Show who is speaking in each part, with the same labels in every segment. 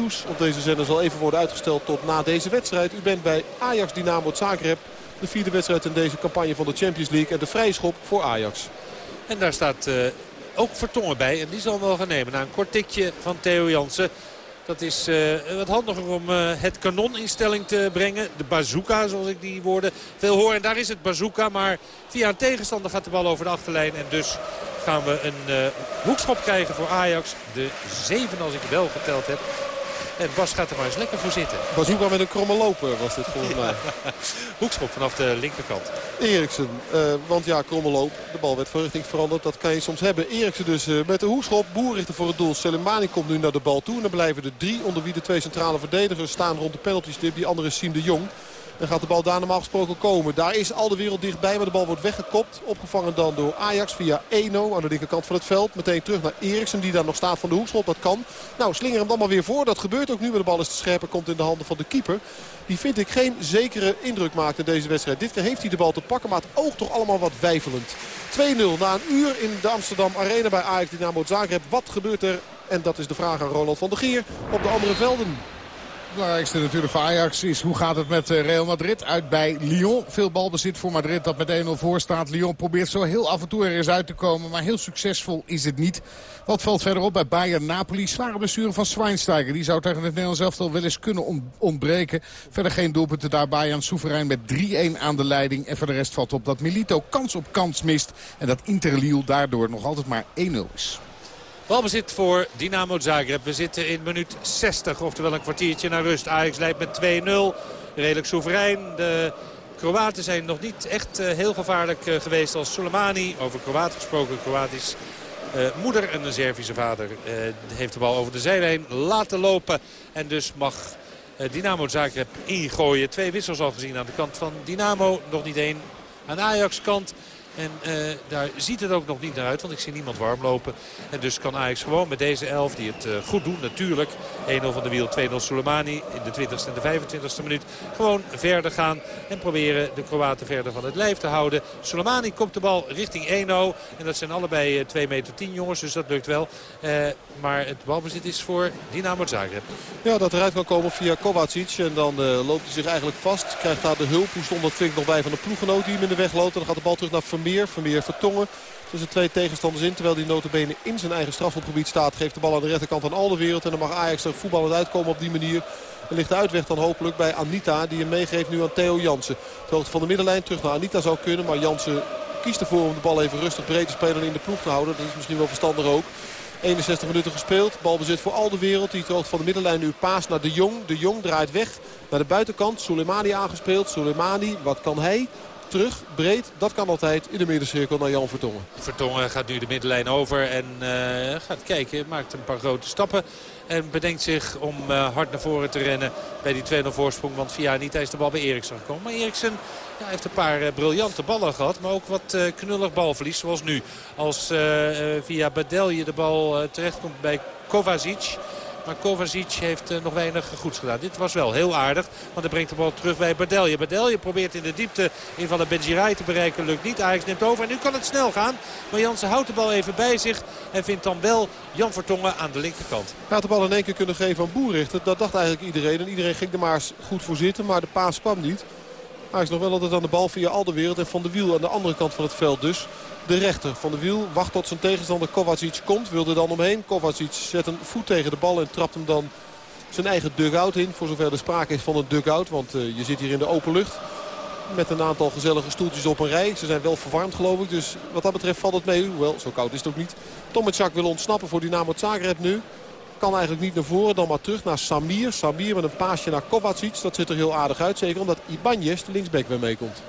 Speaker 1: nieuws op deze zender zal even worden uitgesteld tot na deze wedstrijd. U bent bij Ajax Dynamo Zagreb. De vierde wedstrijd in deze campagne van de Champions League. En de vrije schop voor Ajax.
Speaker 2: En daar staat uh, ook Vertongen bij. En die zal wel gaan nemen na een kort tikje van Theo Jansen. Dat is uh, wat handiger om uh, het kanon in stelling te brengen. De bazooka, zoals ik die woorden veel hoor. En daar is het bazooka. Maar via een tegenstander gaat de bal over de achterlijn. En dus gaan we een hoekschop krijgen voor Ajax. De zeven als ik wel geteld heb. En Bas gaat er maar eens lekker voor zitten.
Speaker 1: Bazooka met een kromme loper was dit volgens mij.
Speaker 2: Hoekschop vanaf de linkerkant.
Speaker 1: Eriksen, uh, want ja, kromme loop. De bal werd van richting veranderd. Dat kan je soms hebben. Eriksen dus uh, met de hoekschop. Boer richten voor het doel. Selemani komt nu naar de bal toe. En dan blijven er drie onder wie de twee centrale verdedigers staan rond de penaltystip. Die andere is Siem de Jong. Dan gaat de bal daar normaal gesproken komen. Daar is al de wereld dichtbij, maar de bal wordt weggekopt. Opgevangen dan door Ajax via Eno aan de linkerkant van het veld. Meteen terug naar Eriksen die daar nog staat van de hoekschop. Dat kan. Nou, slinger hem dan maar weer voor. Dat gebeurt ook nu, maar de bal is te scherp en komt in de handen van de keeper. Die vind ik geen zekere indruk maakt in deze wedstrijd. Dit keer heeft hij de bal te pakken, maar het oogt toch allemaal wat wijfelend. 2-0 na een uur in de Amsterdam Arena bij Ajax Dynamo Zagreb. Wat gebeurt er? En dat is de vraag aan Ronald van der Gier op de andere velden.
Speaker 3: Belangrijkste natuurlijk voor Ajax is hoe gaat het met Real Madrid uit bij Lyon. Veel balbezit voor Madrid dat met 1-0 voor staat. Lyon probeert zo heel af en toe er eens uit te komen. Maar heel succesvol is het niet. Wat valt verderop bij Bayern Napoli? Zware blessure van Schweinsteiger. Die zou tegen het Nederlands elftal wel eens kunnen ontbreken. Verder geen doelpunten daar. Bayern soeverein met 3-1 aan de leiding. En voor de rest valt op dat Milito kans op kans mist. En dat Inter daardoor nog altijd maar 1-0 is.
Speaker 2: Balbezit voor Dynamo Zagreb. We zitten in minuut 60, oftewel een kwartiertje naar rust. Ajax leidt met 2-0. Redelijk soeverein. De Kroaten zijn nog niet echt heel gevaarlijk geweest als Soleimani. Over Kroaten gesproken, Kroatisch uh, moeder en een Servische vader heeft de bal over de zijlijn laten lopen. En dus mag uh, Dynamo Zagreb ingooien. Twee wissels al gezien aan de kant van Dynamo. Nog niet één aan Ajax kant. En uh, daar ziet het ook nog niet naar uit, want ik zie niemand warm lopen. En dus kan Ajax gewoon met deze elf, die het uh, goed doen natuurlijk. 1-0 van de wiel, 2-0 Soleimani in de 20ste en de 25ste minuut. Gewoon verder gaan en proberen de Kroaten verder van het lijf te houden. Soleimani komt de bal richting 1-0. En dat zijn allebei uh, 2 meter 10 jongens, dus dat lukt wel. maar het balbezit is voor Dynamo Zagreb.
Speaker 1: Ja, dat eruit kan komen via Kovacic. En dan loopt hij zich eigenlijk vast. Krijgt daar de hulp. Hoe stond dat vind nog bij van de ploeggenoot die hem in de weg loopt. En dan gaat de bal terug naar Vermeer. Vermeer. Vermeer Vertongen tussen twee tegenstanders in. Terwijl die notabene in zijn eigen strafschopgebied staat. Geeft de bal aan de rechterkant aan al de wereld. En dan mag Ajax er voetballend uitkomen op die manier. En ligt de uitweg dan hopelijk bij Anita. Die hem meegeeft nu aan Theo Jansen. Het hoogte van de middenlijn terug naar Anita zou kunnen. Maar Jansen kiest ervoor om de bal even rustig breed te spelen in de ploeg te houden. Dat is misschien wel verstandig ook. 61 minuten gespeeld. Balbezit voor al de wereld. Die hoogte van de middenlijn nu paas naar De Jong. De Jong draait weg naar de buitenkant. Soleimani aangespeeld. Soleimani, wat kan hij? Terug, breed. Dat kan altijd in de middencirkel naar Jan Vertongen.
Speaker 2: Vertongen gaat nu de middenlijn over en uh, gaat kijken. Maakt een paar grote stappen. En bedenkt zich om uh, hard naar voren te rennen bij die 2-0 voorsprong. Want via Anita is de bal bij Eriksen gekomen. Maar Eriksen ja, heeft een paar uh, briljante ballen gehad. Maar ook wat knullig balverlies zoals nu. Als via Badelje de bal terechtkomt bij Kovacic. Maar Kovacic heeft uh, nog weinig goeds gedaan. Dit was wel heel aardig. Want hij brengt de bal terug bij Badelje. Badelje probeert in de diepte invallen Benjirai te bereiken. Lukt niet. Ajax neemt over. En nu kan het snel gaan. Maar Jansen houdt de bal even bij zich. En vindt dan wel Jan Vertongen aan de linkerkant.
Speaker 1: Hij had de bal in één keer kunnen geven aan Boerrichter. Dat dacht eigenlijk iedereen. En iedereen ging er maar goed voor zitten. Maar de paas kwam niet. Hij is nog wel altijd aan de bal via al de wereld. En Van de Wiel aan de andere kant van het veld dus. De rechter van de wiel wacht tot zijn tegenstander Kovacic komt. Wilde dan omheen. Kovacic zet een voet tegen de bal en trapt hem dan zijn eigen dugout in. Voor zover er sprake is van een dugout. Want uh, je zit hier in de open lucht. Met een aantal gezellige stoeltjes op een rij. Ze zijn wel verwarmd geloof ik. Dus wat dat betreft valt het mee. Hoewel, zo koud is het ook niet. Tomic wil ontsnappen voor Dynamo Zagreb nu. Kan eigenlijk niet naar voren, dan maar terug naar Samir. Samir met een paasje naar Kovacic. Dat ziet er heel aardig uit. Zeker omdat Ibanez, de linksback, weer meekomt.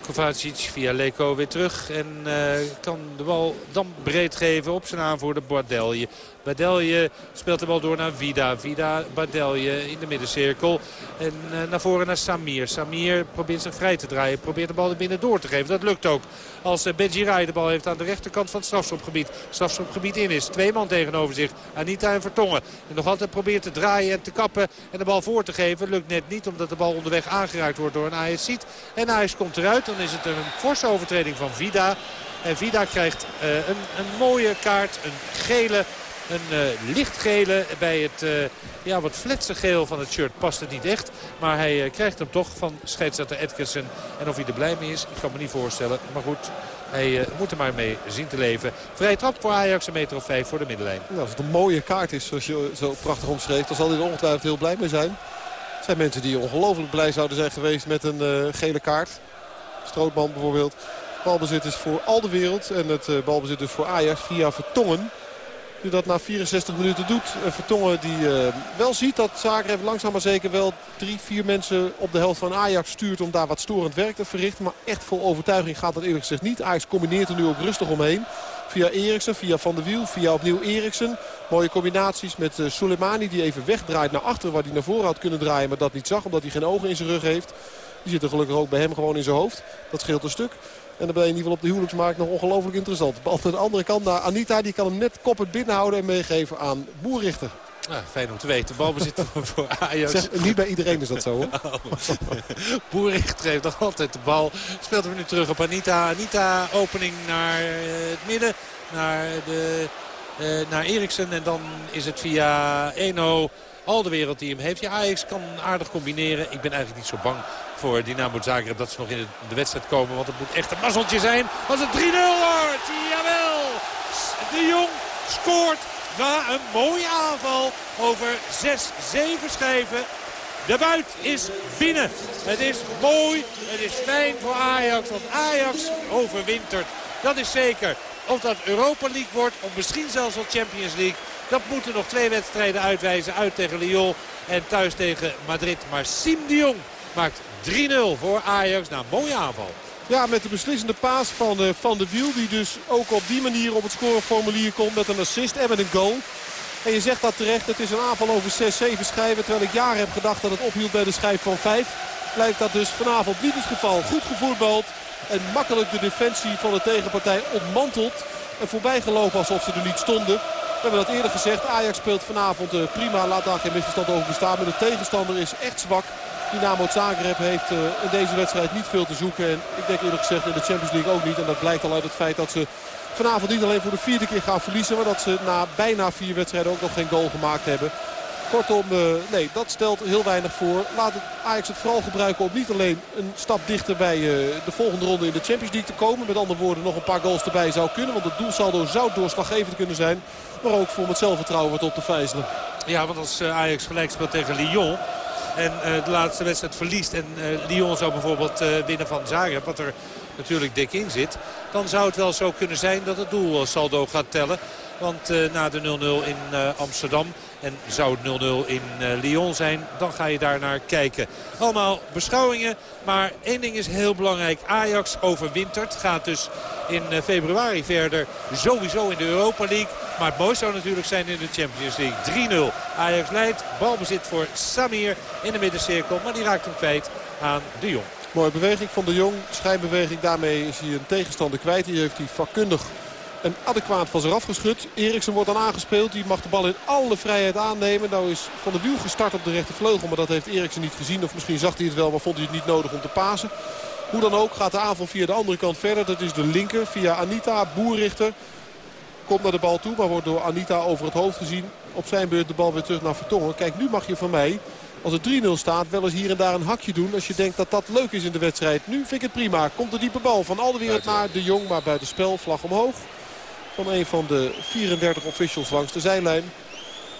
Speaker 2: Kovacic via Leko weer terug. En uh, kan de bal dan breed geven op zijn aanvoerder Bardelje. Bardelje speelt de bal door naar Vida. Vida, Bardelje in de middencirkel. En uh, naar voren naar Samir. Samir probeert zich vrij te draaien. Probeert de bal er binnen door te geven. Dat lukt ook. Als uh, de bal heeft aan de rechterkant van het strafschopgebied. Strafschopgebied in is. Twee man tegenover zich. Anita en Vertongen. En nog altijd probeert te draaien en te kappen. En de bal voor te geven. Lukt net niet omdat de bal onderweg aangeraakt wordt door een AS En AS komt Dan is het een forse overtreding van Vida. En Vida krijgt uh, een, een mooie kaart. Een gele Een uh, lichtgele bij het uh, ja, wat fletse geel van het shirt past het niet echt. Maar hij krijgt hem toch van scheidsrechter Edkersen. En of hij er blij mee is, ik kan me niet voorstellen. Maar goed, hij moet er maar mee zien te leven. Vrij trap voor Ajax, een meter of vijf voor de middenlijn.
Speaker 1: Als het een mooie kaart is, zoals je zo prachtig omschreef... dan zal hij er ongetwijfeld heel blij mee zijn. Er zijn mensen die ongelooflijk blij zouden zijn geweest met een gele kaart. Strootman bijvoorbeeld. Balbezit is voor al de wereld. En het balbezit dus voor Ajax via Vertongen. Die dat na 64 minuten doet. Vertongen die uh, wel ziet dat Zagreb langzaam maar zeker wel drie, vier mensen op de helft van Ajax stuurt. Om daar wat storend werk te verrichten. Maar echt vol overtuiging gaat dat eerlijk gezegd niet. Ajax combineert er nu ook rustig omheen. Via Eriksen, via Van der Wiel, via opnieuw Eriksen. Mooie combinaties met uh, Soleimani die even wegdraait naar achter. Waar hij naar voren had kunnen draaien, maar dat niet zag. Omdat hij geen ogen in zijn rug heeft. Die zitten gelukkig ook bij hem gewoon in zijn hoofd. Dat scheelt een stuk. En dan ben je in ieder geval op de huwelijksmarkt nog ongelooflijk interessant. Bal aan de andere kant naar Anita. Die kan hem net koppen binnenhouden en meegeven aan Boerrichter.
Speaker 2: Fijn om te weten. Balbezit voor Ajax.
Speaker 1: Zeg, niet bij iedereen is dat zo hoor. Oh.
Speaker 2: Boerrichter heeft nog altijd de bal. Speelt hem nu terug op Anita. Anita opening naar het midden. Naar, de, uh, naar Eriksen. En dan is het via Eno al de wereld die hem heeft. Ja, Ajax kan aardig combineren. Ik ben eigenlijk niet zo bang voor Dynamo Zagreb dat ze nog in de wedstrijd komen. Want het moet echt een mazzeltje zijn als het 3-0 wordt. Jawel! De Jong scoort na een mooie aanval over 6-7 schijven. De buit is binnen. Het is mooi. Het is fijn voor Ajax. Want Ajax overwintert. Dat is zeker. Of dat Europa League wordt. Of misschien zelfs wel Champions League. Dat moeten nog twee wedstrijden uitwijzen. Uit tegen Lyon en thuis tegen Madrid. Maar Siem de Jong maakt 3-0 voor Ajax na een mooie aanval.
Speaker 1: Ja, met de beslissende paas van uh, Van de Wiel. Die dus ook op die manier op het scoreformulier komt met een assist en met een goal. En je zegt dat terecht. Het is een aanval over 6-7 schijven. Terwijl ik jaren heb gedacht dat het ophield bij de schijf van 5. Lijkt dat dus vanavond niet het geval. Goed gevoetbald. En makkelijk de defensie van de tegenpartij ontmanteld. En voorbijgelopen alsof ze er niet stonden. We hebben dat eerder gezegd. Ajax speelt vanavond uh, prima. Laat daar geen misverstand over bestaan. Maar de tegenstander is echt zwak. Dynamo Zagreb heeft uh, in deze wedstrijd niet veel te zoeken. En ik denk eerlijk gezegd in de Champions League ook niet. En dat blijkt al uit het feit dat ze vanavond niet alleen voor de vierde keer gaan verliezen. Maar dat ze na bijna vier wedstrijden ook nog geen goal gemaakt hebben. Kortom, uh, nee, dat stelt heel weinig voor. Laat Ajax het vooral gebruiken om niet alleen een stap dichter bij uh, de volgende ronde in de Champions League te komen. Met andere woorden, nog een paar goals erbij zou kunnen. Want het doelsaldo zou doorslaggevend kunnen zijn. Maar ook voor het zelfvertrouwen wat op te vijzelen.
Speaker 2: Ja, want als Ajax gelijk speelt tegen Lyon en de laatste wedstrijd verliest en Lyon zou bijvoorbeeld winnen van Zagreb, wat er natuurlijk dik in zit, dan zou het wel zo kunnen zijn dat het doelsaldo gaat tellen. Want na de 0-0 in Amsterdam en zou het 0-0 in Lyon zijn, dan ga je daar naar kijken. Allemaal beschouwingen, maar één ding is heel belangrijk. Ajax overwintert, gaat dus in februari verder sowieso in de Europa League. Maar het zou natuurlijk zijn in de Champions League. 3-0. Ajax leidt. Balbezit voor Samir in de middencirkel. Maar die raakt hem kwijt aan de Jong.
Speaker 1: Mooie beweging van de Jong. Schijnbeweging. Daarmee is hij een tegenstander kwijt. Hier heeft hij vakkundig en adequaat van zich afgeschud. Eriksen wordt dan aangespeeld. Die mag de bal in alle vrijheid aannemen. Nou is Van der Wiel gestart op de rechtervleugel. Maar dat heeft Eriksen niet gezien. Of misschien zag hij het wel, maar vond hij het niet nodig om te pasen. Hoe dan ook gaat de aanval via de andere kant verder. Dat is de linker via Anita, Boerrichter. Komt naar de bal toe, maar wordt door Anita over het hoofd gezien. Op zijn beurt de bal weer terug naar Vertongen. Kijk, nu mag je van mij, als het 3-0 staat, wel eens hier en daar een hakje doen. Als je denkt dat dat leuk is in de wedstrijd. Nu vind ik het prima. Komt de diepe bal van Aldewereld naar De Jong, maar buitenspel. Vlag omhoog. Van een van de 34 officials langs de zijlijn.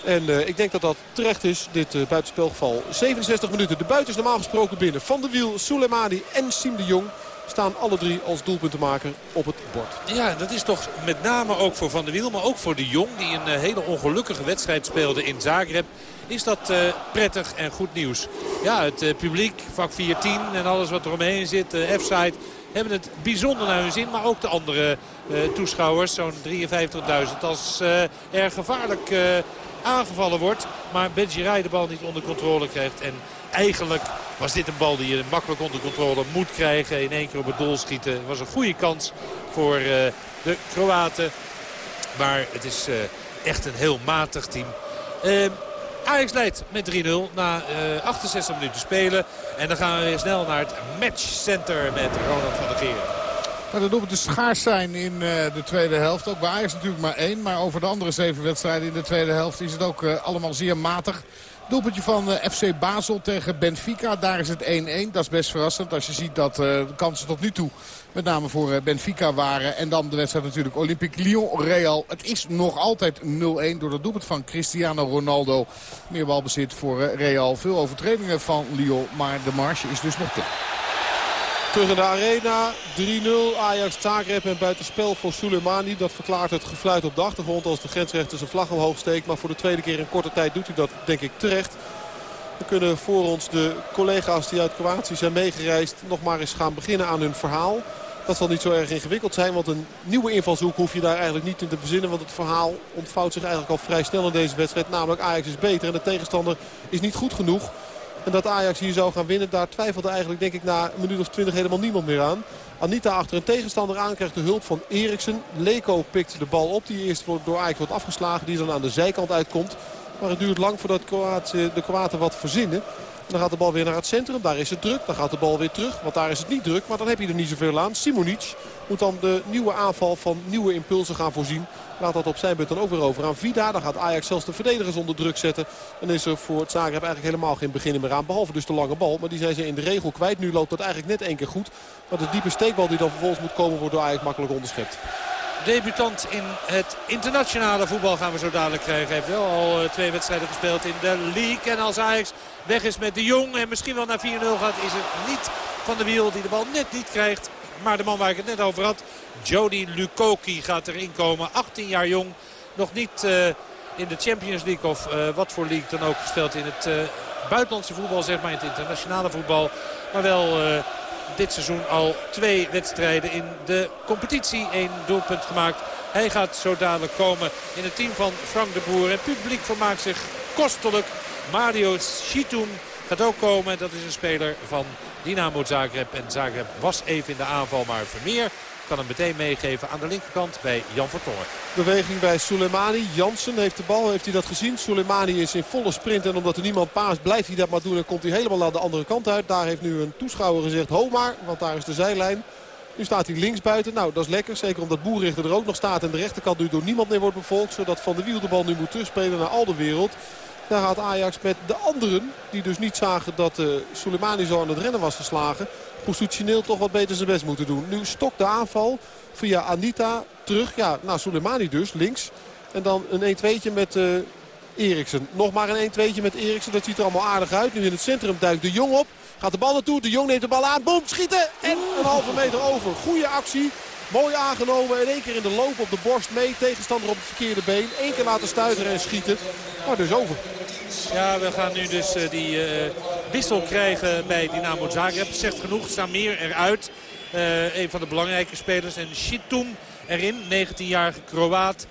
Speaker 1: En uh, ik denk dat dat terecht is, dit uh, buitenspelgeval. 67 minuten. De buiten is normaal gesproken binnen. Van de Wiel, Soleimani en Siem de Jong staan alle drie als doelpuntenmaker op het bord.
Speaker 2: Ja, dat is toch met name ook voor Van der Wiel, maar ook voor de Jong... die een uh, hele ongelukkige wedstrijd speelde in Zagreb... is dat uh, prettig en goed nieuws. Ja, het uh, publiek, vak 410 en alles wat er omheen zit, F-side... hebben het bijzonder naar hun zin, maar ook de andere toeschouwers, zo'n 53.000... als er gevaarlijk aangevallen wordt, maar Benjirai de bal niet onder controle krijgt... en eigenlijk was dit een bal die je makkelijk onder controle moet krijgen. In één keer op het doel schieten. Het was een goede kans voor de Kroaten. Maar het is echt een heel matig team. Ajax leidt met 3-0 na 68 minuten spelen. En dan gaan we weer snel naar het matchcenter met Ronald van der Geer.
Speaker 3: Maar dat doelpunten schaars zijn in uh, de tweede helft. Ook bij Ajax natuurlijk maar één. Maar over de andere zeven wedstrijden in de tweede helft is het ook uh, allemaal zeer matig. Doelpuntje van FC Basel tegen Benfica. Daar is het 1-1. Dat is best verrassend als je ziet dat de kansen tot nu toe met name voor Benfica waren. En dan de wedstrijd natuurlijk Olympique Lyon-Real. Het is nog altijd 0-1 door dat doelpunt van Cristiano Ronaldo. Meer balbezit voor Real. Veel overtredingen van Lyon. Maar de marge is dus nog te.
Speaker 1: Terug in de arena. 3-0 Ajax Zagreb en buitenspel voor Soleimani. Dat verklaart het gefluit op de achtergrond als de grensrechter zijn vlag omhoog steekt. Maar voor de tweede keer in korte tijd doet hij dat denk ik terecht. We kunnen voor ons de collega's die uit Kroatië zijn meegereisd nog maar eens gaan beginnen aan hun verhaal. Dat zal niet zo erg ingewikkeld zijn, want een nieuwe invalshoek hoef je daar eigenlijk niet in te verzinnen. Want het verhaal ontvouwt zich eigenlijk al vrij snel in deze wedstrijd. Namelijk Ajax is beter en de tegenstander is niet goed genoeg. En dat Ajax hier zou gaan winnen, daar twijfelde eigenlijk denk ik na een minuut of twintig helemaal niemand meer aan. Anita achter een tegenstander aan krijgt de hulp van Eriksen. Leko pikt de bal op die eerst door Ajax wordt afgeslagen. Die dan aan de zijkant uitkomt. Maar het duurt lang voordat de Kroaten wat verzinnen. Dan gaat de bal weer naar het centrum. Daar is het druk. Dan gaat de bal weer terug. Want daar is het niet druk. Maar dan heb je er niet zoveel aan. Simonic moet dan de nieuwe aanval van nieuwe impulsen gaan voorzien. Laat dat op zijn beurt dan ook weer over aan Vida. Dan gaat Ajax zelfs de verdedigers onder druk zetten. En is er voor het Zagreb eigenlijk helemaal geen beginnen meer aan. Behalve dus de lange bal. Maar die zijn ze in de regel kwijt. Nu loopt dat eigenlijk net één keer goed. Maar de diepe steekbal die dan vervolgens moet komen wordt door Ajax makkelijk onderschept
Speaker 2: debutant in het internationale voetbal gaan we zo dadelijk krijgen. Hij heeft wel al eh, twee wedstrijden gespeeld in de league. En als Ajax weg is met de Jong en misschien wel naar 4-0 gaat... is het niet Van de Wiel die de bal net niet krijgt. Maar de man waar ik het net over had, Jody Lukoki gaat erin komen. 18 jaar jong, nog niet uh, in de Champions League of uh, wat voor league dan ook gespeeld in het buitenlandse voetbal, zeg maar in het internationale voetbal. Maar wel dit seizoen al twee wedstrijden in de competitie. Eén doelpunt gemaakt. Hij gaat zo dadelijk komen in het team van Frank de Boer. Het publiek vermaakt zich kostelijk. Mario Chitum gaat ook komen. Dat is een speler van Dynamo Zagreb. En Zagreb was even in de aanval, maar Vermeer kan hem meteen meegeven aan de linkerkant bij Jan Vertongen.
Speaker 1: Beweging bij Soleimani. Jansen heeft de bal, heeft hij dat gezien. Soleimani is in volle sprint en omdat er niemand paast blijft hij dat maar doen. En komt hij helemaal aan de andere kant uit. Daar heeft nu een toeschouwer gezegd, ho maar, want daar is de zijlijn. Nu staat hij links buiten. Nou, dat is lekker. Zeker omdat Boerrichter er ook nog staat. En de rechterkant nu door niemand meer wordt bevolkt. Zodat Van de Wiel de bal nu moet terugspelen naar al de wereld. Daar gaat Ajax met de anderen, die dus niet zagen dat uh, Soleimani zo aan het rennen was geslagen positioneel toch wat beter zijn best moeten doen. Nu stokt de aanval via Anita terug. Ja, naar Soleimani dus, links. En dan een 1-2'tje met uh, Eriksen. Nog maar een 1-2'tje met Eriksen. Dat ziet er allemaal aardig uit. Nu in het centrum duikt de Jong op. Gaat de bal naartoe. De Jong neemt de bal aan. Boom, schieten. En een halve meter over. Goede actie. Mooi aangenomen. In één keer in de loop op de borst mee. Tegenstander op het verkeerde been. Eén keer laten stuiteren en schieten. Maar dus over.
Speaker 2: Ja, we gaan nu dus uh, die uh, wissel krijgen bij Dynamo Zagreb. Zegt genoeg, Samir eruit. Uh, een van de belangrijke spelers. En Shitum erin, 19-jarige Kroaat.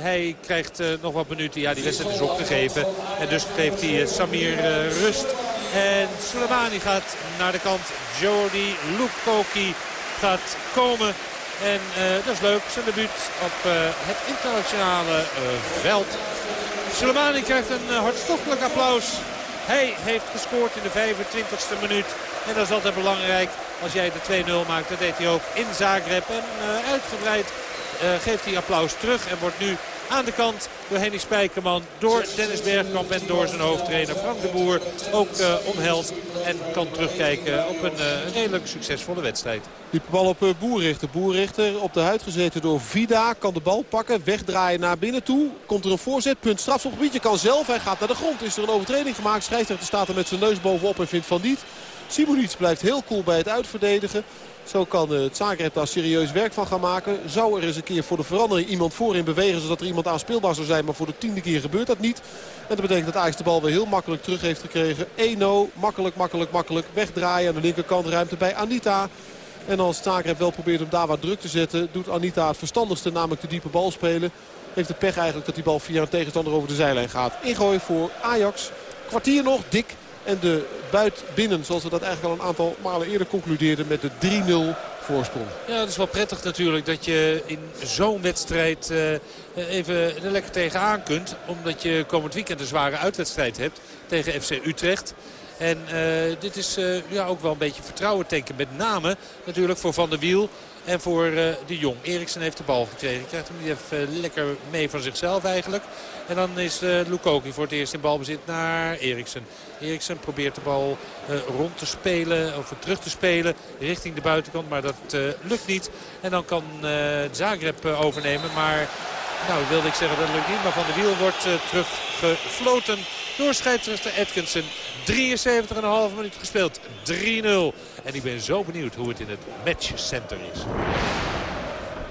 Speaker 2: Hij krijgt nog wat minuten. Ja, die wedstrijd is opgegeven. En dus geeft hij Samir rust. En Soleimani gaat naar de kant. Jody Lukoki gaat komen. En dat is leuk. Zijn debuut op het internationale veld. Soleimani krijgt een hartstochtelijk applaus. Hij heeft gescoord in de 25e minuut. En dat is altijd belangrijk als jij de 2-0 maakt. Dat deed hij ook in Zagreb. En uitgebreid geeft hij applaus terug. En wordt nu aan de kant door Henny Spijkerman, door Dennis Bergkamp en door zijn hoofdtrainer Frank de Boer ook uh. En kan terugkijken op een uh, redelijk succesvolle wedstrijd.
Speaker 1: Die bal op uh, Boerrichter. Boerrichter op de huid gezeten door Vida. Kan de bal pakken, wegdraaien naar binnen toe. Komt er een voorzet, punt strafschopgebiedje. Kan zelf, hij gaat naar de grond. Is er een overtreding gemaakt. Scheidsrechter staat er met zijn neus bovenop en vindt van niet. Simonic blijft heel cool bij het uitverdedigen. Zo kan het Zagreb daar serieus werk van gaan maken. Zou er eens een keer voor de verandering iemand voorin bewegen... zodat er iemand aanspeelbaar zou zijn. Maar voor de tiende keer gebeurt dat niet. En dat betekent dat Ajax de bal weer heel makkelijk terug heeft gekregen. 1-0, makkelijk, makkelijk, makkelijk. Wegdraaien aan de linkerkant ruimte bij Anita. En als Zagreb wel probeert om daar wat druk te zetten... doet Anita het verstandigste, namelijk de diepe bal spelen. Heeft de pech eigenlijk dat die bal via een tegenstander over de zijlijn gaat. Ingooi voor Ajax. Kwartier nog, dik. En de buit binnen, zoals we dat eigenlijk al een aantal malen eerder concludeerden met de 3-0 voorsprong.
Speaker 2: Ja, het is wel prettig natuurlijk dat je in zo'n wedstrijd uh, even er lekker tegenaan kunt. Omdat je komend weekend een zware uitwedstrijd hebt tegen FC Utrecht. En uh, dit is ja, ook wel een beetje vertrouwen tanken. Met name natuurlijk voor Van der Wiel. En voor uh, de Jong. Eriksen heeft de bal gekregen. Krijgt hem niet even lekker mee van zichzelf eigenlijk. En dan is uh, Lukoki voor het eerst in balbezit naar Eriksen. Eriksen probeert de bal rond te spelen of terug te spelen richting de buitenkant. Maar dat lukt niet. En dan kan Zagreb overnemen. Maar nou wilde ik zeggen dat lukt niet. Maar Van de Wiel wordt teruggefloten door scheidsrechter Atkinson. 73,5 minuut gespeeld. 3-0. En ik ben zo benieuwd hoe het in het matchcenter is.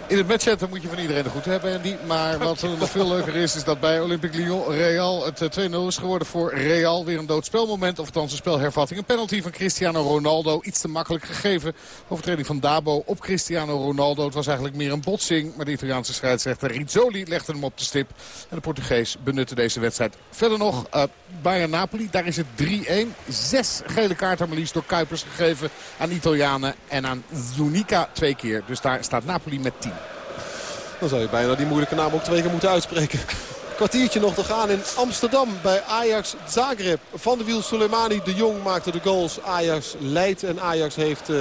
Speaker 3: In het matchcenter moet je van iedereen een goed hebben, Andy. Maar wat nog veel leuker is, is dat bij Olympique Lyon Real het 2-0 is geworden voor Real. Weer een doodspelmoment, of althans een spelhervatting. Een penalty van Cristiano Ronaldo. Iets te makkelijk gegeven. Overtreding van Dabo op Cristiano Ronaldo. Het was eigenlijk meer een botsing. Maar de Italiaanse scheidsrechter Rizzoli legde hem op de stip. En de Portugees benutte deze wedstrijd. Verder nog uh, Bayern Napoli. Daar is het 3-1. Zes gele kaarten maar liefst door Kuipers gegeven aan Italianen. En aan Zunica twee keer. Dus daar staat Napoli met 10.
Speaker 1: Dan zou je bijna die moeilijke naam ook twee keer moeten uitspreken. Kwartiertje nog te gaan in Amsterdam bij Ajax Zagreb. Van de Wiel Soleimani de Jong maakte de goals. Ajax leidt en Ajax heeft uh,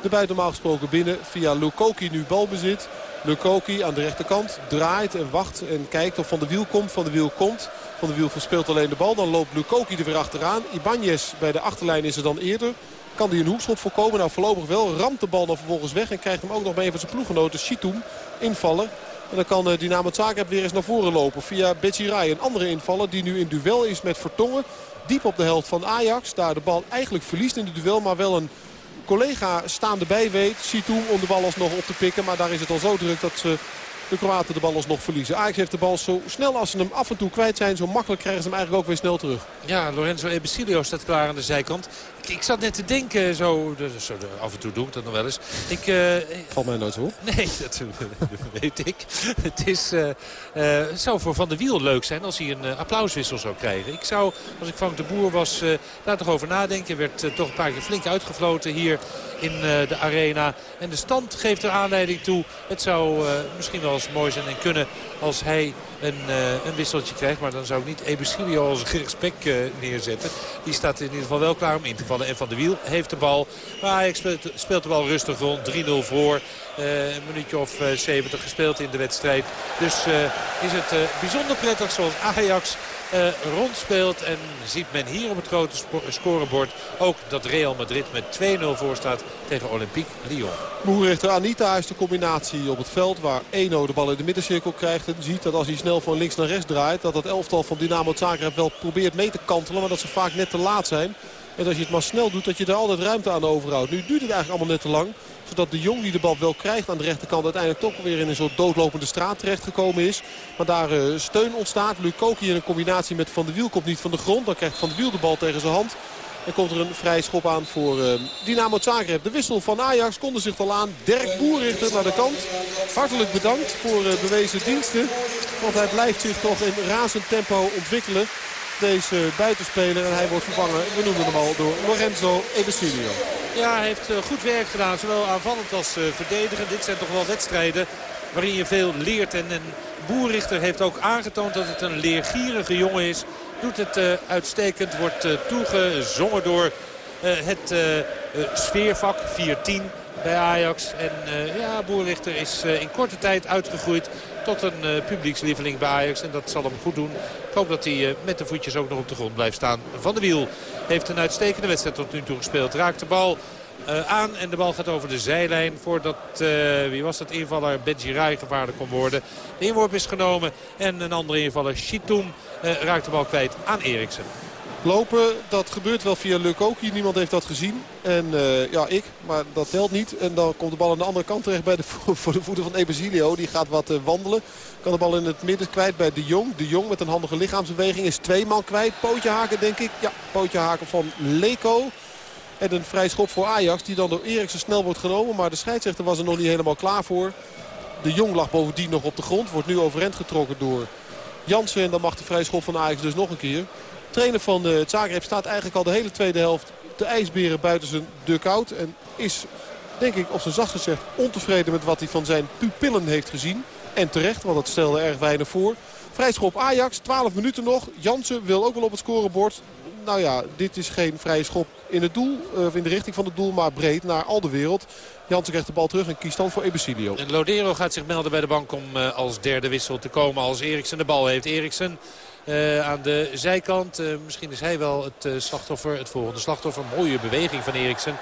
Speaker 1: de buiten normaal gesproken binnen. Via Lukoki nu balbezit. Lukoki aan de rechterkant draait en wacht en kijkt of Van de Wiel komt. Van de Wiel komt. Van de Wiel verspeelt alleen de bal. Dan loopt Lukoki er weer achteraan. Ibanez bij de achterlijn is er dan eerder. Kan hij een hoekschop voorkomen? Nou voorlopig wel. Ramt de bal dan vervolgens weg. En krijgt hem ook nog bij een van zijn ploeggenoten. Shitum invallen. En dan kan uh, Dynamo Zagreb weer eens naar voren lopen via Rai. Een andere invaller die nu in duel is met Vertongen. Diep op de helft van Ajax. Daar de bal eigenlijk verliest in de duel. Maar wel een collega staande bij weet. Shitum om de bal alsnog op te pikken. Maar daar is het al zo druk dat ze de Kroaten de bal alsnog verliezen. Ajax heeft de bal zo snel als ze hem af en toe kwijt zijn. Zo makkelijk krijgen ze hem eigenlijk ook weer snel terug.
Speaker 2: Ja, Lorenzo Ebesilio staat klaar aan de zijkant. Ik, ik zat net te denken, zo, zo, af en toe doe ik dat nog wel eens. Ik, uh,
Speaker 1: Valt mij nooit zo op.
Speaker 2: Nee, dat weet ik. Het is, uh, uh, zou voor Van der Wiel leuk zijn als hij een applauswissel zou krijgen. Ik zou, als ik Frank de Boer was, daar toch over nadenken. Werd toch een paar keer flink uitgefloten hier in de arena. En de stand geeft er aanleiding toe. Het zou misschien wel eens mooi zijn en kunnen als hij een, uh, een wisseltje krijgt. Maar dan zou ik niet Ebesilio als rechtsback uh, neerzetten. Die staat in ieder geval wel klaar om in te vallen. En Van de Wiel heeft de bal. Maar Ajax speelt, speelt de bal rustig rond. 3-0 voor. Uh, een minuutje of 70 gespeeld in de wedstrijd. Dus is het bijzonder prettig zoals Ajax uh, rondspeelt. En ziet men hier op het grote scorebord ook dat Real Madrid met 2-0 voor staat tegen Olympique Lyon.
Speaker 1: Boerrichter Anita is de combinatie op het veld waar Eno de bal in de middencirkel krijgt. En ziet dat als hij snel van links naar rechts draait dat het elftal van Dynamo Zagreb wel probeert mee te kantelen. Maar dat ze vaak net te laat zijn. En als je het maar snel doet dat je er altijd ruimte aan overhoudt. Nu duurt het eigenlijk allemaal net te lang zodat de Jong die de bal wel krijgt aan de rechterkant uiteindelijk toch weer in een soort doodlopende straat terechtgekomen is. Maar daar uh, steun ontstaat. Lukoki in een combinatie met Van der Wiel komt niet van de grond. Dan krijgt Van der Wiel de bal tegen zijn hand. En komt er een vrij schop aan voor uh, Dynamo Zagreb. De wissel van Ajax konde zich al aan. Dirk Boerrichter naar de kant. Hartelijk bedankt voor uh, bewezen diensten. Want hij blijft zich toch in razend tempo ontwikkelen deze buitenspeler. En hij wordt vervangen, we noemen hem al, door Lorenzo Ebesilio.
Speaker 2: Ja, hij heeft eh, goed werk gedaan. Zowel aanvallend als uh, verdedigend. Dit zijn toch wel wedstrijden waarin je veel leert. En een boerrichter heeft ook aangetoond dat het een leergierige jongen is. Doet het uh, uitstekend. Wordt toegezongen door het sfeervak 4-10 bij Ajax. En ja, Boerrichter is in korte tijd uitgegroeid tot een uh, publiekslieveling bij Ajax. En dat zal hem goed doen. Ik hoop dat hij met de voetjes ook nog op de grond blijft staan. Van de Wiel heeft een uitstekende wedstrijd tot nu toe gespeeld. Raakt de bal aan en de bal gaat over de zijlijn. Voordat, wie was dat invaller, Benjirai gevaarlijk kon worden. De inworp is genomen en een andere invaller, Shitum, raakt de bal kwijt aan Eriksen.
Speaker 1: Lopen, dat gebeurt wel via Lukoki. Niemand heeft dat gezien. En uh, ja, ik. Maar dat telt niet. En dan komt de bal aan de andere kant terecht bij de, voor de voeten van Ebesilio. Die gaat wat uh, wandelen. Kan de bal in het midden kwijt bij De Jong. De Jong met een handige lichaamsbeweging is twee man kwijt. Pootje haken denk ik. Ja, pootje haken van Leko. En een vrij schop voor Ajax die dan door Eriksen snel wordt genomen. Maar de scheidsrechter was er nog niet helemaal klaar voor. De Jong lag bovendien nog op de grond. Wordt nu overend getrokken door Jansen. En dan mag de vrij schop van Ajax dus nog een keer trainer van uh, Zagreb staat eigenlijk al de hele tweede helft te ijsberen buiten zijn dugout. En is, denk ik, op zijn zacht gezegd ontevreden met wat hij van zijn pupillen heeft gezien. En terecht, want dat stelde erg weinig voor. Vrijschop Ajax, 12 minuten nog. Jansen wil ook wel op het scorebord. Nou ja, dit is geen vrije schop in het doel, of in de richting van het doel, maar breed naar al de wereld. Jansen krijgt de bal terug en kiest dan voor Ebesilio.
Speaker 2: En Lodero gaat zich melden bij de bank om als derde wissel te komen als Eriksen de bal heeft. Eriksen uh, aan de zijkant. Uh, misschien is hij wel het uh, slachtoffer, het volgende slachtoffer. Mooie beweging van Eriksen.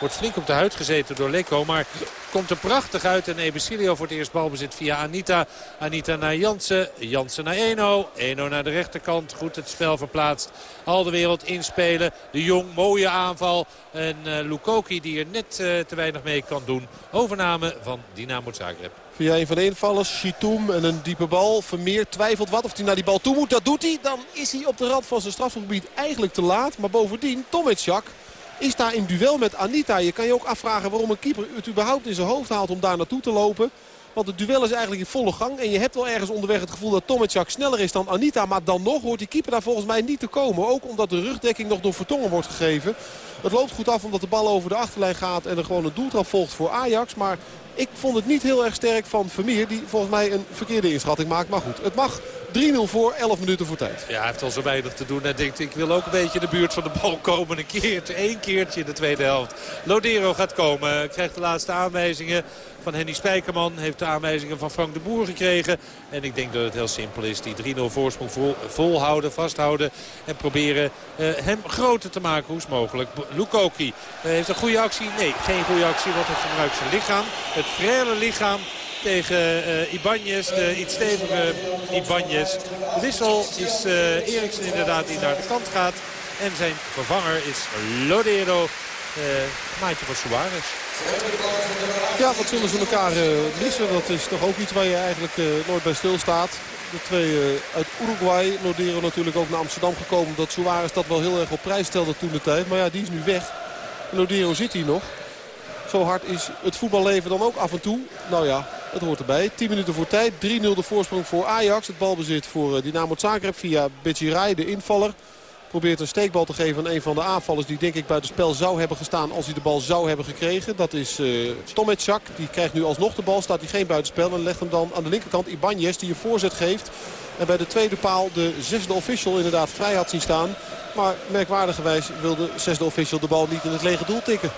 Speaker 2: Wordt flink op de huid gezeten door Lekko. Maar komt er prachtig uit. En Ebesilio voor het eerst balbezit via Anita. Anita naar Jansen. Jansen naar Eno. Eno naar de rechterkant. Goed het spel verplaatst. Al de wereld inspelen. De Jong, mooie aanval. En Lukoki die er net te weinig mee kan doen. Overname van Dynamo Zagreb.
Speaker 1: Via een van de invallers, Chitoum en een diepe bal. Vermeer twijfelt wat of hij naar die bal toe moet. Dat doet hij. Dan is hij op de rand van zijn strafgebied eigenlijk te laat. Maar bovendien, Tometjak is daar in duel met Anita. Je kan je ook afvragen waarom een keeper het überhaupt in zijn hoofd haalt om daar naartoe te lopen. Want het duel is eigenlijk in volle gang. En je hebt wel ergens onderweg het gevoel dat Tometjak sneller is dan Anita. Maar dan nog hoort die keeper daar volgens mij niet te komen. Ook omdat de rugdekking nog door Vertongen wordt gegeven. Het loopt goed af omdat de bal over de achterlijn gaat. En er gewoon een doeltrap volgt voor Ajax. Maar ik vond het niet heel erg sterk van Vermeer. Die volgens mij een verkeerde inschatting maakt. Maar goed, het mag 3-0 voor, 11 minuten voor tijd.
Speaker 2: Ja, hij heeft al zo weinig te doen. Hij denkt, ik wil ook een beetje in de buurt van de bal komen. Een keertje, één keertje in de tweede helft. Lodero gaat komen, krijgt de laatste aanwijzingen van Henny Spijkerman. Heeft de aanwijzingen van Frank de Boer gekregen. En ik denk dat het heel simpel is. Die 3-0 voorsprong vol, volhouden, vasthouden. En proberen uh, hem groter te maken. Hoe is mogelijk. Lukoki uh, heeft een goede actie. Nee, geen goede actie. Want hij gebruikt zijn lichaam. Het frele lichaam tegen uh, Ibanez, de iets stevige Ibanez. Wissel is uh, Eriksen inderdaad die naar de kant gaat. En zijn vervanger is Lodero, maatje van Suarez.
Speaker 1: Ja, wat zullen ze elkaar uh, missen? Dat is toch ook iets waar je eigenlijk nooit bij stilstaat. De twee uit Uruguay. Lodero natuurlijk ook naar Amsterdam gekomen. Dat Suarez dat wel heel erg op prijs stelde toen de tijd. Maar ja, die is nu weg. Lodero zit hier nog. Zo hard is het voetballeven dan ook af en toe. Nou ja, het hoort erbij. 10 minuten voor tijd. 3-0 de voorsprong voor Ajax. Het balbezit voor Dynamo Zagreb via Bejirai, de invaller. Probeert een steekbal te geven aan een van de aanvallers die denk ik buiten spel zou hebben gestaan als hij de bal zou hebben gekregen. Dat is uh. Die krijgt nu alsnog de bal. Staat hij geen buitenspel en legt hem dan aan de linkerkant Ibanez die een voorzet geeft. En bij de tweede paal de zesde official inderdaad vrij had zien staan. Maar merkwaardigerwijs wil de zesde official de bal niet in het lege doel tikken.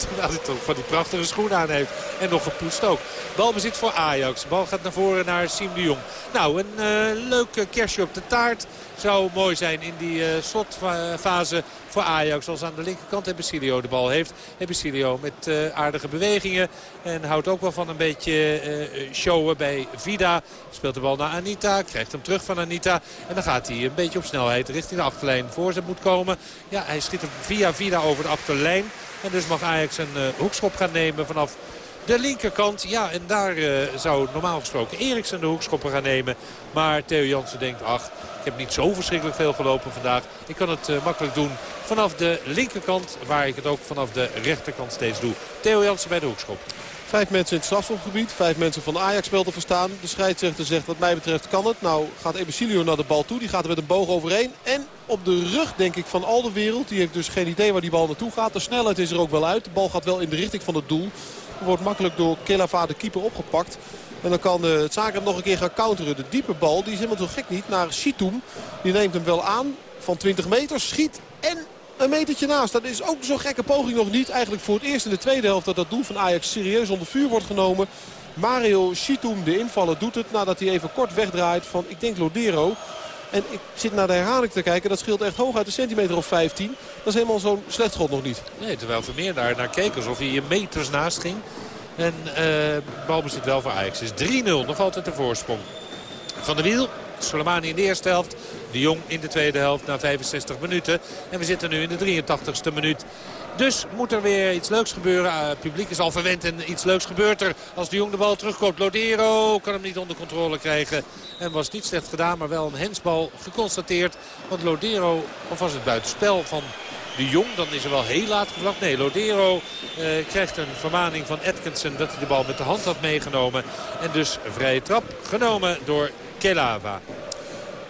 Speaker 2: Terwijl hij toch van die prachtige schoen aan heeft. En nog gepoetst ook. Balbezit voor Ajax. Bal gaat naar voren naar Siem de Jong. Nou, een uh, leuk kerstje op de taart. Zou mooi zijn in die uh, slotfase voor Ajax. Als aan de linkerkant Ebesilio de bal heeft. Ebesilio met uh, aardige bewegingen. En houdt ook wel van een beetje uh, showen bij Vida. Speelt de bal naar Anita. Krijgt hem terug van Anita. En dan gaat hij een beetje op snelheid richting de achterlijn. Voorzet moet komen. Ja, hij schiet hem via Vida over de achterlijn. En dus mag Ajax een hoekschop gaan nemen vanaf de linkerkant. Ja, en daar uh, zou normaal gesproken Eriksen de hoekschopper gaan nemen. Maar Theo Jansen denkt, ach, ik heb niet zo verschrikkelijk veel gelopen vandaag. Ik kan het uh, makkelijk doen vanaf de linkerkant, waar ik het ook vanaf de rechterkant steeds doe. Theo Jansen bij de hoekschop.
Speaker 1: Vijf mensen in het strafschopgebied. Vijf mensen van Ajax spel te verstaan. De scheidsrechter zegt wat mij betreft kan het. Nou gaat Ebesilio naar de bal toe. Die gaat er met een boog overheen. En op de rug denk ik van al de wereld. Die heeft dus geen idee waar die bal naartoe gaat. De snelheid is er ook wel uit. De bal gaat wel in de richting van het doel. Wordt makkelijk door Kelava de keeper opgepakt. En dan kan het Zagreb nog een keer gaan counteren. De diepe bal, die is helemaal zo gek niet, naar Chitoum. Die neemt hem wel aan van 20 meter, schiet en een metertje naast. Dat is ook zo'n gekke poging nog niet. Eigenlijk voor het eerst in de tweede helft dat dat doel van Ajax serieus onder vuur wordt genomen. Mario Chitoum, de invaller, doet het nadat hij even kort wegdraait van, ik denk, Lodero. En ik zit naar de herhaling te kijken. Dat scheelt echt hoog uit de centimeter of 15. Dat is helemaal zo'n slecht schot nog niet.
Speaker 2: Nee, terwijl Vermeer daar naar keek alsof hij meters naast ging. En uh, balbezit wel voor Ajax. is 3-0, nog altijd de voorsprong. Van de Wiel, Soleimani in de eerste helft. De Jong in de tweede helft na 65 minuten. En we zitten nu in de 83ste minuut. Dus moet er weer iets leuks gebeuren. Uh, het publiek is al verwend en iets leuks gebeurt er. Als de Jong de bal terugkomt. Lodero kan hem niet onder controle krijgen. En was niet slecht gedaan, maar wel een hensbal geconstateerd. Want Lodero, of was het buitenspel van de Jong. Dan is er wel heel laat gevlacht. Nee, Lodero eh, krijgt een vermaning van Atkinson dat hij de bal met de hand had meegenomen. En dus vrije trap genomen door Kelava.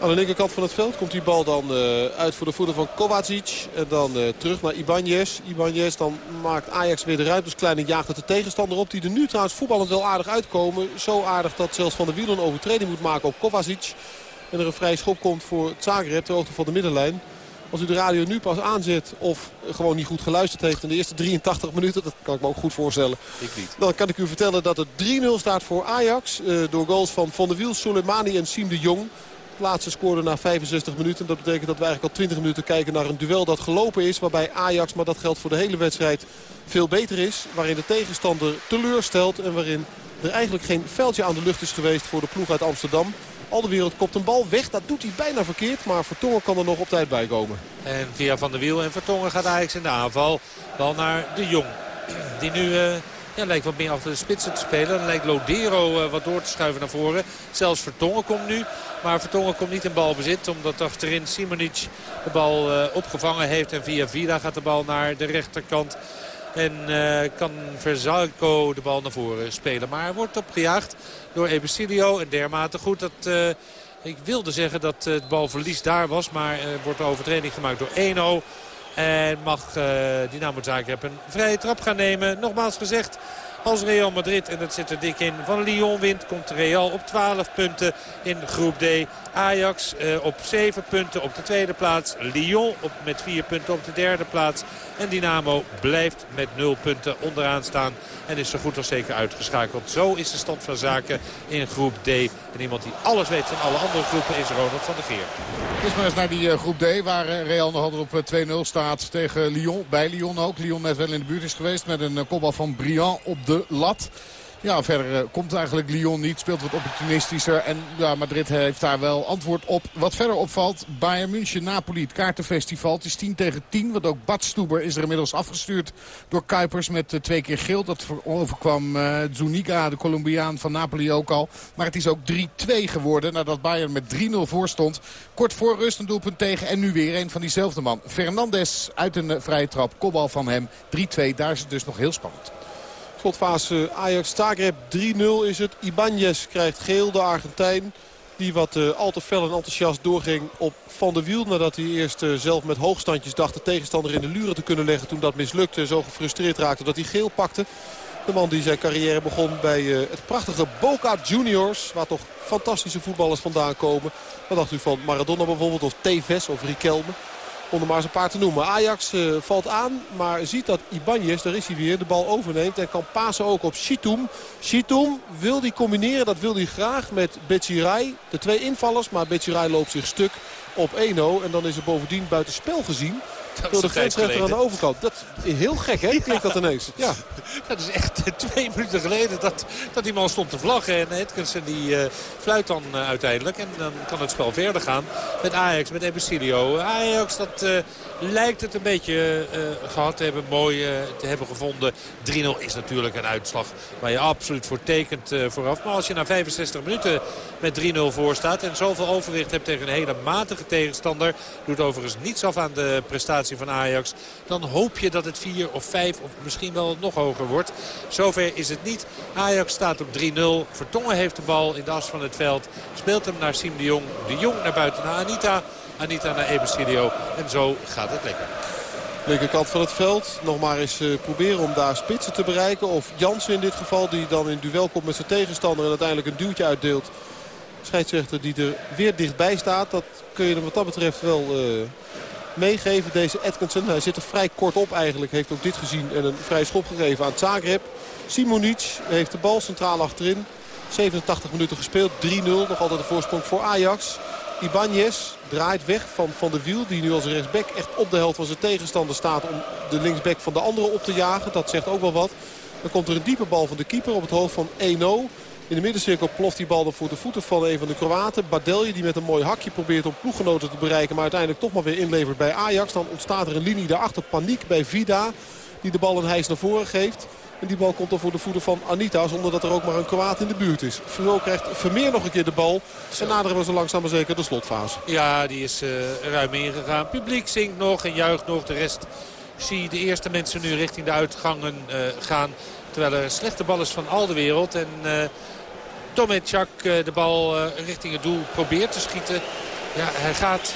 Speaker 1: Aan de linkerkant van het veld komt die bal dan uh, uit voor de voeten van Kovacic. En dan uh, terug naar Ibanez. Ibanez dan maakt Ajax weer de ruimtes klein en jaagt het de tegenstander op. Die er nu trouwens voetballend wel aardig uitkomen. Zo aardig dat zelfs Van de Wiel een overtreding moet maken op Kovacic. En er een vrije schop komt voor Zagreb ter hoogte van de middenlijn. Als u de radio nu pas aanzet of gewoon niet goed geluisterd heeft in de eerste 83 minuten. Dat kan ik me ook goed voorstellen.
Speaker 2: Ik niet.
Speaker 1: Dan kan ik u vertellen dat het 3-0 staat voor Ajax. Uh, door goals van Van der Wiel, Soleimani en Siem de Jong. Laatste scoorde na 65 minuten. Dat betekent dat we eigenlijk al 20 minuten kijken naar een duel dat gelopen is. Waarbij Ajax, maar dat geldt voor de hele wedstrijd, veel beter is. Waarin de tegenstander teleurstelt en waarin er eigenlijk geen veldje aan de lucht is geweest voor de ploeg uit Amsterdam. Al de wereld kopt een bal weg. Dat doet hij bijna verkeerd. Maar Vertongen kan er nog op tijd bij komen.
Speaker 2: En via Van der Wiel en Vertongen gaat Ajax in de aanval. Bal naar de Jong. Die nu... Uh... Ja, lijkt wat meer achter de spitsen te spelen. Dan lijkt Lodero uh, wat door te schuiven naar voren. Zelfs Vertongen komt nu. Maar Vertongen komt niet in balbezit. Omdat achterin Simonic de bal uh, opgevangen heeft. En via Vida gaat de bal naar de rechterkant. En uh, kan Verzalco de bal naar voren spelen. Maar wordt opgejaagd door Ebesilio. En dermate goed dat... Ik wilde zeggen dat het balverlies daar was. Maar er wordt overtreding gemaakt door Eno. En mag uh, Dynamo Zagreb een vrije trap gaan nemen. Nogmaals gezegd, als Real Madrid, en dat zit er dik in, van Lyon wint... komt Real op 12 punten in groep D. Ajax uh, op 7 punten op de tweede plaats. Lyon op, met 4 punten op de derde plaats. En Dynamo blijft met 0 punten onderaan staan. En is zo goed als zeker uitgeschakeld. Zo is de stand van zaken in groep D. En iemand die alles weet van alle andere groepen is Ronald van der Geer.
Speaker 3: Dus maar eens naar die uh, groep D waar uh, Real nog altijd op 2-0 staat tegen Lyon. Bij Lyon ook. Lyon net wel in de buurt is geweest met een kopbal van Briand op de lat. Ja, verder uh, komt eigenlijk Lyon niet. Speelt wat opportunistischer. En ja, Madrid heeft daar wel antwoord op. Wat verder opvalt, Bayern München, Napoli, het kaartenfestival. Het is 10 tegen 10, want ook Bad Stuber is er inmiddels afgestuurd door Kuipers met uh, twee keer geel. Dat overkwam uh, Zuniga, de Colombiaan van Napoli ook al. Maar het is ook 3-2 geworden nadat Bayern met 3-0 voor stond. Kort voor rust een doelpunt tegen en nu weer een van diezelfde man. Fernandes uit een vrije trap, kopbal van hem. 3-2, daar is het dus nog heel spannend.
Speaker 1: Slotfase Ajax Zagreb 3-0 is het. Ibanez krijgt geel, de Argentijn. Die wat uh, al te fel en enthousiast doorging op Van der Wiel. Nadat hij eerst uh, zelf met hoogstandjes dacht de tegenstander in de luren te kunnen leggen. Toen dat mislukte, zo gefrustreerd raakte dat hij geel pakte. De man die zijn carrière begon bij uh, het prachtige Boca Juniors. Waar toch fantastische voetballers vandaan komen. Wat dacht u van Maradona bijvoorbeeld of Tevez of Riquelme? Om er maar eens een paar te noemen. Ajax uh, valt aan, maar ziet dat Ibanez, daar is hij weer, de bal overneemt. En kan pasen ook op Chitum. Chitum wil die combineren, dat wil hij graag met Betsirai. De twee invallers, maar Betsirai loopt zich stuk op 1-0. En dan is er bovendien buiten spel door de grensrechter aan de overkant. Dat is heel gek, hè? Klinkt dat ineens. Ja.
Speaker 2: Dat is echt twee minuten geleden dat, dat die man stond te vlaggen. En Edkensen die uh, fluit dan uh, uiteindelijk. En dan kan het spel verder gaan met Ajax, met Ebesilio. Ajax, dat uh, lijkt het een beetje gehad te hebben, mooi te hebben gevonden. 3-0 is natuurlijk een uitslag waar je absoluut voor tekent vooraf. Maar als je na 65 minuten met 3-0 voor staat en zoveel overwicht hebt tegen een hele matige tegenstander. Doet overigens niets af aan de prestatie van Ajax. Dan hoop je dat het 4 of 5 of misschien wel nog hoger wordt. Zover is het niet. Ajax staat op 3-0. Vertongen heeft de bal in de as van het veld. Speelt hem naar Siem de Jong. De Jong naar buiten naar Anita. Anita naar Ebesilio. En zo gaat het lekker.
Speaker 1: Linkerkant van het veld. Nog maar eens uh, proberen om daar spitsen te bereiken. Of Jansen in dit geval die dan in duel komt met zijn tegenstander. En uiteindelijk een duwtje uitdeelt. Scheidsrechter die er weer dichtbij staat. Dat kun je er wat dat betreft wel uh, meegeven. Deze Atkinson, hij zit er vrij kort op eigenlijk. Heeft ook dit gezien en een vrij schop gegeven aan Zagreb. Simonic heeft de bal centraal achterin. 87 minuten gespeeld. 3-0. Nog altijd de voorsprong voor Ajax. Ibanez draait weg van Van der Wiel. Die nu als rechtsback echt op de helft van zijn tegenstander staat. Om de linksback van de andere op te jagen. Dat zegt ook wel wat. Dan komt er een diepe bal van de keeper op het hoofd van 1-0. In de middencirkel ploft die bal dan voor de voeten van een van de Kroaten. Badelje die met een mooi hakje probeert om ploeggenoten te bereiken. Maar uiteindelijk toch maar weer inlevert bij Ajax. Dan ontstaat er een linie daarachter. Paniek bij Vida. Die de bal een hijs naar voren geeft. En die bal komt dan voor de voeten van Anita. Zonder dat er ook maar een Kroaat in de buurt is. Zo krijgt Vermeer nog een keer de bal. En naderen we zo langzaam maar zeker de slotfase.
Speaker 2: Ja, die is uh, ruim ingegaan. Publiek zingt nog en juicht nog. De rest zie de eerste mensen nu richting de uitgangen uh, gaan. Terwijl er een slechte bal is van al de wereld. En uh, Tometjak de bal richting het doel probeert te schieten. Ja, hij gaat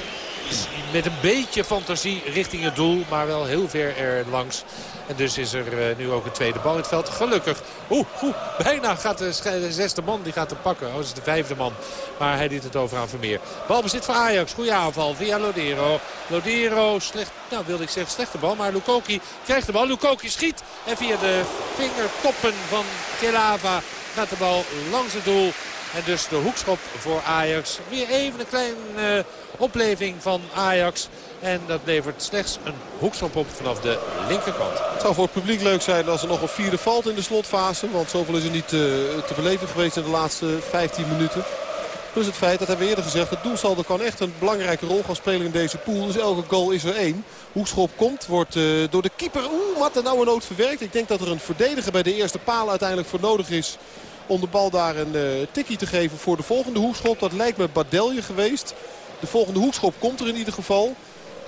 Speaker 2: met een beetje fantasie richting het doel. Maar wel heel ver er langs. En dus is er uh, nu ook een tweede bal in het veld. Gelukkig. Oeh, bijna gaat de, de, zesde man die gaat hem pakken. Oh, dat is de vijfde man. Maar hij liet het over aan Vermeer. Balbezit voor Ajax. Goede aanval via Lodero. Lodero, slecht, nou wilde ik zeggen slechte bal. Maar Lukoki krijgt de bal. Lukoki schiet. En via de vingertoppen van Kelava gaat de bal langs het doel. En dus de hoekschop voor Ajax. Weer even een kleine uh, opleving van Ajax. En dat levert slechts een hoekschop op vanaf de linkerkant.
Speaker 1: Het zou voor het publiek leuk zijn als er nog een vierde valt in de slotfase. Want zoveel is er niet uh, te beleven geweest in de laatste 15 minuten. Plus het feit, dat hebben we eerder gezegd, het doelsaldo kan echt een belangrijke rol gaan spelen in deze pool. Dus elke goal is er één. Hoekschop komt, wordt uh, door de keeper, oeh, wat er nou nood verwerkt. Ik denk dat er een verdediger bij de eerste paal uiteindelijk voor nodig is om de bal daar een uh, tikkie te geven voor de volgende hoekschop. Dat lijkt me Badelje geweest. De volgende hoekschop komt er in ieder geval.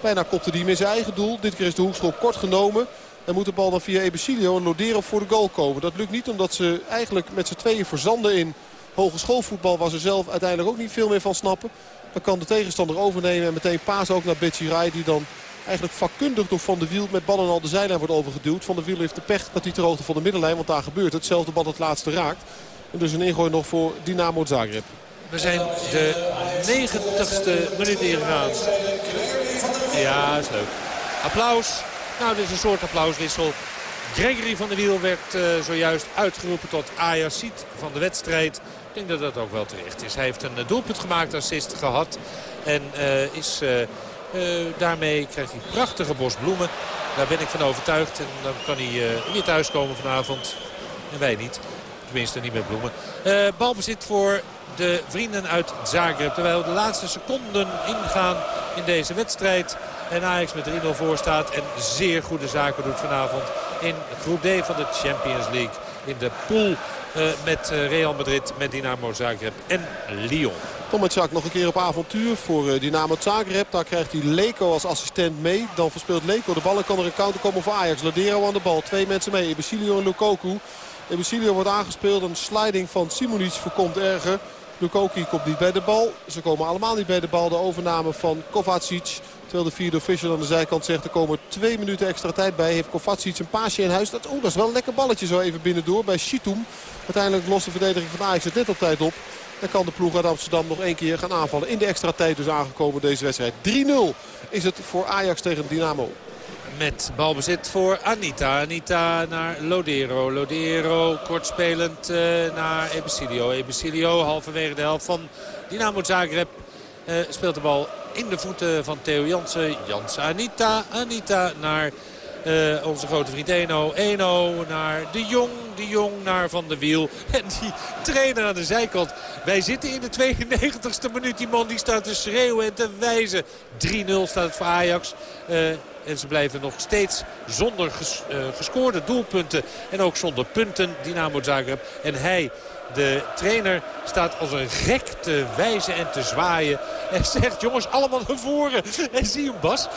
Speaker 1: Bijna kopte hij met zijn eigen doel. Dit keer is de hoekschop kort genomen. En moet de bal dan via Ebesilio en Lodero voor de goal komen. Dat lukt niet omdat ze eigenlijk met z'n tweeën verzanden in hogeschoolvoetbal. Waar ze zelf uiteindelijk ook niet veel meer van snappen. Dan kan de tegenstander overnemen en meteen paas ook naar Rai Die dan eigenlijk vakkundig door Van der Wiel met ballen al de zijlijn wordt overgeduwd. Van der Wiel heeft de pech dat hij ter hoogte van de middenlijn. Want daar gebeurt het. Hetzelfde bal het laatste raakt. En dus een ingooi nog voor Dynamo Zagreb.
Speaker 2: We zijn de 90ste minuut ingegaan. Ja, is leuk. Applaus. Nou, dit is een soort applauswissel. Gregory van der Wiel werd uh, zojuist uitgeroepen tot Ajaxiet van de wedstrijd. Denk dat dat ook wel terecht is. Hij heeft een doelpunt gemaakt, assist gehad. En uh, is, uh, daarmee krijgt hij prachtige bos bloemen. Daar ben ik van overtuigd. En dan kan hij weer thuiskomen vanavond. En wij niet. Tenminste niet met bloemen. balbezit voor de vrienden uit Zagreb. Terwijl de laatste seconden ingaan in deze wedstrijd. En Ajax met 3-0 voor staat. En zeer goede zaken doet vanavond in groep D van de Champions League. In de pool uh, met uh, Real Madrid, met Dynamo Zagreb en Lyon.
Speaker 1: Tomac nog een keer op avontuur voor uh, Dynamo Zagreb. Daar krijgt hij Leko als assistent mee. Dan verspeelt Leko de bal en kan er een counter komen voor Ajax. Ladero aan de bal. Twee mensen mee. Ebesilio en Lukoku. Ebesilio wordt aangespeeld. Een sliding van Simonic voorkomt erger. Lukoki komt niet bij de bal. Ze komen allemaal niet bij de bal. De overname van Kovacic. Terwijl de vierde official aan de zijkant zegt er komen twee minuten extra tijd bij. Heeft Kovacic een paasje in huis. Dat, oh, dat is wel een lekker balletje zo even binnendoor bij Chitum. Uiteindelijk lost de verdediging van Ajax het net op tijd op. Dan kan de ploeg uit Amsterdam nog één keer gaan aanvallen. In de extra tijd dus aangekomen deze wedstrijd. 3-0 is het voor Ajax tegen Dynamo.
Speaker 2: Met balbezit voor Anita. Anita naar Lodero. Lodero kortspelend uh, naar Ebesilio. Ebesilio halverwege de helft van Dynamo Zagreb. Uh, speelt de bal in de voeten van Theo Jansen. Jansen Anita. Anita naar uh, onze grote vriend Eno. Eno naar De Jong. De Jong naar Van der Wiel. En die trainer aan de zijkant. Wij zitten in de 92e minuut. Die man die staat te schreeuwen en te wijzen. 3-0 staat het voor Ajax. Uh, en ze blijven nog steeds zonder ges, uh, gescoorde doelpunten. En ook zonder punten, Dynamo Zagreb. En hij, de trainer, staat als een gek te wijzen en te zwaaien. En zegt, jongens, allemaal naar voren. En zie hem, Bas.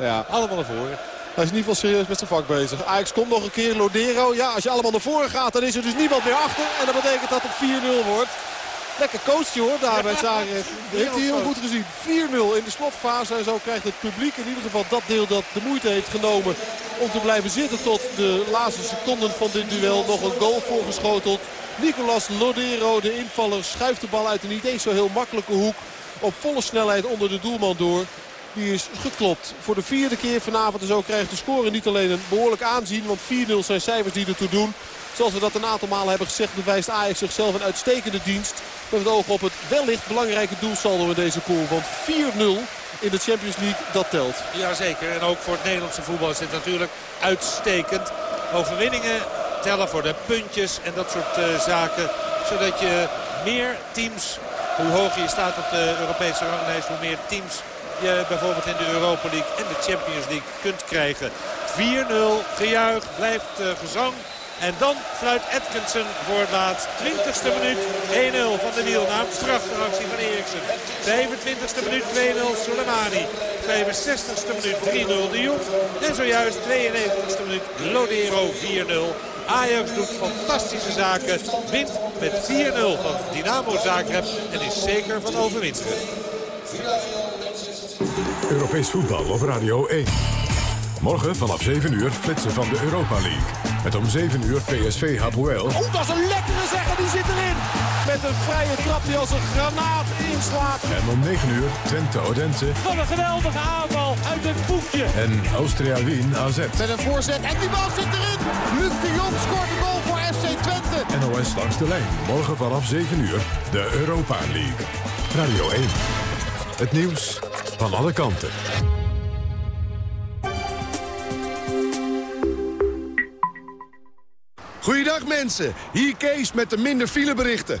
Speaker 2: Ja. allemaal naar voren.
Speaker 1: Hij is in ieder geval serieus met zijn vak bezig. Ajax komt nog een keer, Lodero. Ja, als je allemaal naar voren gaat, dan is er dus niemand meer achter. En dat betekent dat het 4-0 wordt. Lekker coachje hoor, daar bij Zagreb. Heeft hij heel goed gezien. 4-0 in de slotfase. En zo krijgt het publiek in ieder geval dat deel dat de moeite heeft genomen... om te blijven zitten tot de laatste seconden van dit duel. Nog een goal voorgeschoteld. Nicolas Lodero, de invaller, schuift de bal uit een niet eens zo heel makkelijke hoek. Op volle snelheid onder de doelman door. Die is geklopt voor de vierde keer vanavond. En zo krijgt de score niet alleen een behoorlijk aanzien. Want 4-0 zijn cijfers die ertoe doen. Zoals we dat een aantal malen hebben gezegd bewijst Ajax zichzelf een uitstekende dienst. Met het oog op het wellicht belangrijke doelsaldo in deze pool. Want 4-0 in de Champions League, dat telt.
Speaker 2: Jazeker. En ook voor het Nederlandse voetbal is dit natuurlijk uitstekend. Overwinningen tellen voor de puntjes en dat soort uh, zaken. Zodat je meer teams, hoe hoger je staat op de Europese ranglijst, hoe meer teams je bijvoorbeeld in de Europa League en de Champions League kunt krijgen. 4-0, gejuich, blijft uh, gezang. En dan fluit Atkinson voor het laatst. 20ste minuut 1-0 van de wiel na een actie van Eriksen. 25ste minuut 2-0 Soleimani. 65ste minuut 3-0 de Jong. En zojuist 92ste minuut Lodero 4-0. Ajax doet fantastische zaken. Wint met 4-0 van Dynamo Zagreb. En is zeker van overwinteren.
Speaker 4: Europees voetbal op Radio 1. Morgen vanaf 7 uur flitsen van de Europa League. Met om 7 uur PSV Hapoel.
Speaker 1: Oh, dat is een lekkere zeggen, die zit erin. Met een vrije trap die als een granaat inslaat.
Speaker 4: En om 9 uur Twente Odense.
Speaker 2: Wat een geweldige aanval uit het boekje.
Speaker 4: En Austria Wien AZ.
Speaker 3: Met een voorzet en die bal zit erin. Luc de Jong scoort de goal voor FC Twente.
Speaker 4: NOS langs de lijn. Morgen vanaf 7 uur de Europa League. Radio 1. Het nieuws van alle kanten.
Speaker 5: Goeiedag mensen, hier Kees met de minder fileberichten.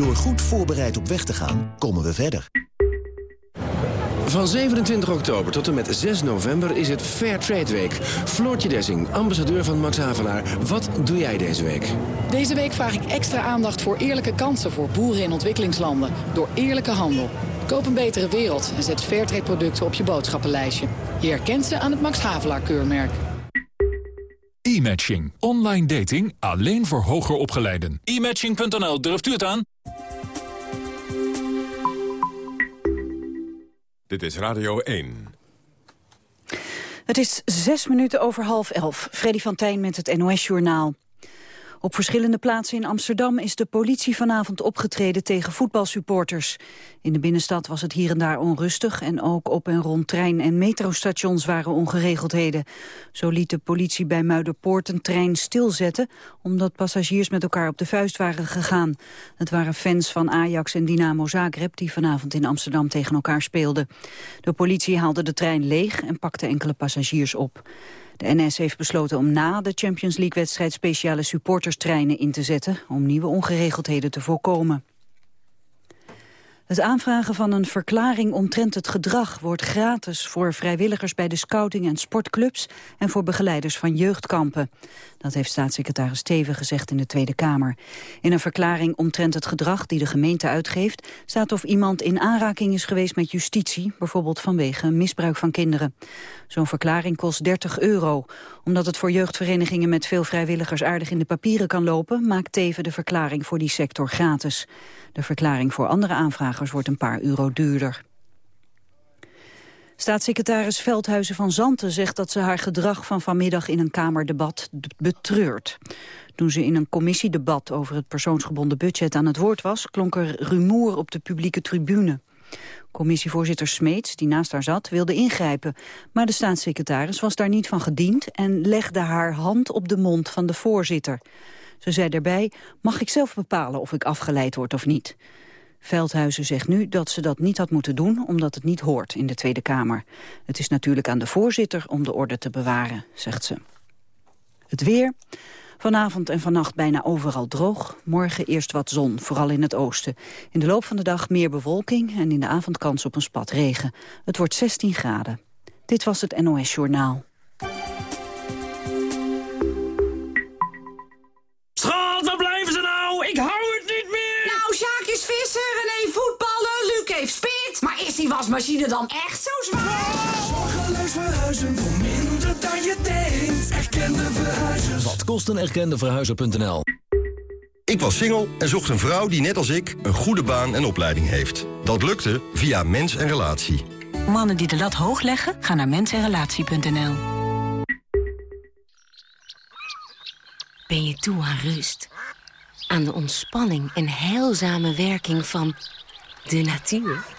Speaker 6: Door goed voorbereid op weg te gaan, komen we verder.
Speaker 7: Van 27 oktober tot en met 6 november is het Fair Trade Week. Floortje Dessing, ambassadeur van Max Havelaar. Wat doe jij deze week?
Speaker 8: Deze week vraag ik extra aandacht voor eerlijke kansen voor boeren in ontwikkelingslanden. Door eerlijke handel. Koop een betere wereld en zet Fairtrade producten op je boodschappenlijstje. Je herkent ze aan het Max Havelaar keurmerk.
Speaker 9: E-matching. Online dating alleen voor hoger opgeleiden. E-matching.nl, durft u het aan?
Speaker 4: Dit is Radio 1.
Speaker 10: Het is zes minuten over half elf. Freddy van Tijn met het NOS-journaal. Op verschillende plaatsen in Amsterdam is de politie vanavond opgetreden tegen voetbalsupporters. In de binnenstad was het hier en daar onrustig en ook op en rond trein- en metrostations waren ongeregeldheden. Zo liet de politie bij Muiderpoort een trein stilzetten omdat passagiers met elkaar op de vuist waren gegaan. Het waren fans van Ajax en Dynamo Zagreb die vanavond in Amsterdam tegen elkaar speelden. De politie haalde de trein leeg en pakte enkele passagiers op. De NS heeft besloten om na de Champions League-wedstrijd speciale supporterstreinen in te zetten om nieuwe ongeregeldheden te voorkomen. Het aanvragen van een verklaring omtrent het gedrag wordt gratis voor vrijwilligers bij de scouting en sportclubs en voor begeleiders van jeugdkampen. Dat heeft staatssecretaris Teven gezegd in de Tweede Kamer. In een verklaring omtrent het gedrag die de gemeente uitgeeft staat of iemand in aanraking is geweest met justitie, bijvoorbeeld vanwege misbruik van kinderen. Zo'n verklaring kost 30 euro. Omdat het voor jeugdverenigingen met veel vrijwilligers aardig in de papieren kan lopen, maakt Teven de verklaring voor die sector gratis. De verklaring voor andere aanvragers wordt een paar euro duurder. Staatssecretaris Veldhuizen van Zanten zegt dat ze haar gedrag van vanmiddag in een Kamerdebat betreurt. Toen ze in een commissiedebat over het persoonsgebonden budget aan het woord was, klonk er rumoer op de publieke tribune. Commissievoorzitter Smeets, die naast haar zat, wilde ingrijpen. Maar de staatssecretaris was daar niet van gediend en legde haar hand op de mond van de voorzitter. Ze zei daarbij, mag ik zelf bepalen of ik afgeleid word of niet. Veldhuizen zegt nu dat ze dat niet had moeten doen... omdat het niet hoort in de Tweede Kamer. Het is natuurlijk aan de voorzitter om de orde te bewaren, zegt ze. Het weer. Vanavond en vannacht bijna overal droog. Morgen eerst wat zon, vooral in het oosten. In de loop van de dag meer bewolking en in de avond kans op een spat regen. Het wordt 16 graden. Dit was het NOS Journaal.
Speaker 11: Die wasmachine dan echt zo zwaar?
Speaker 12: Zorgeloos verhuizen voor minder dan je denkt. Erkende verhuizers.
Speaker 6: Wat kost een erkende verhuizer.nl?
Speaker 13: Ik was single en zocht een vrouw die net als ik een goede baan en opleiding heeft. Dat lukte via Mens en Relatie.
Speaker 14: Mannen die de lat hoog leggen, gaan naar mensenrelatie.nl.
Speaker 15: Ben je toe aan rust? Aan de ontspanning en heilzame werking van de natuur?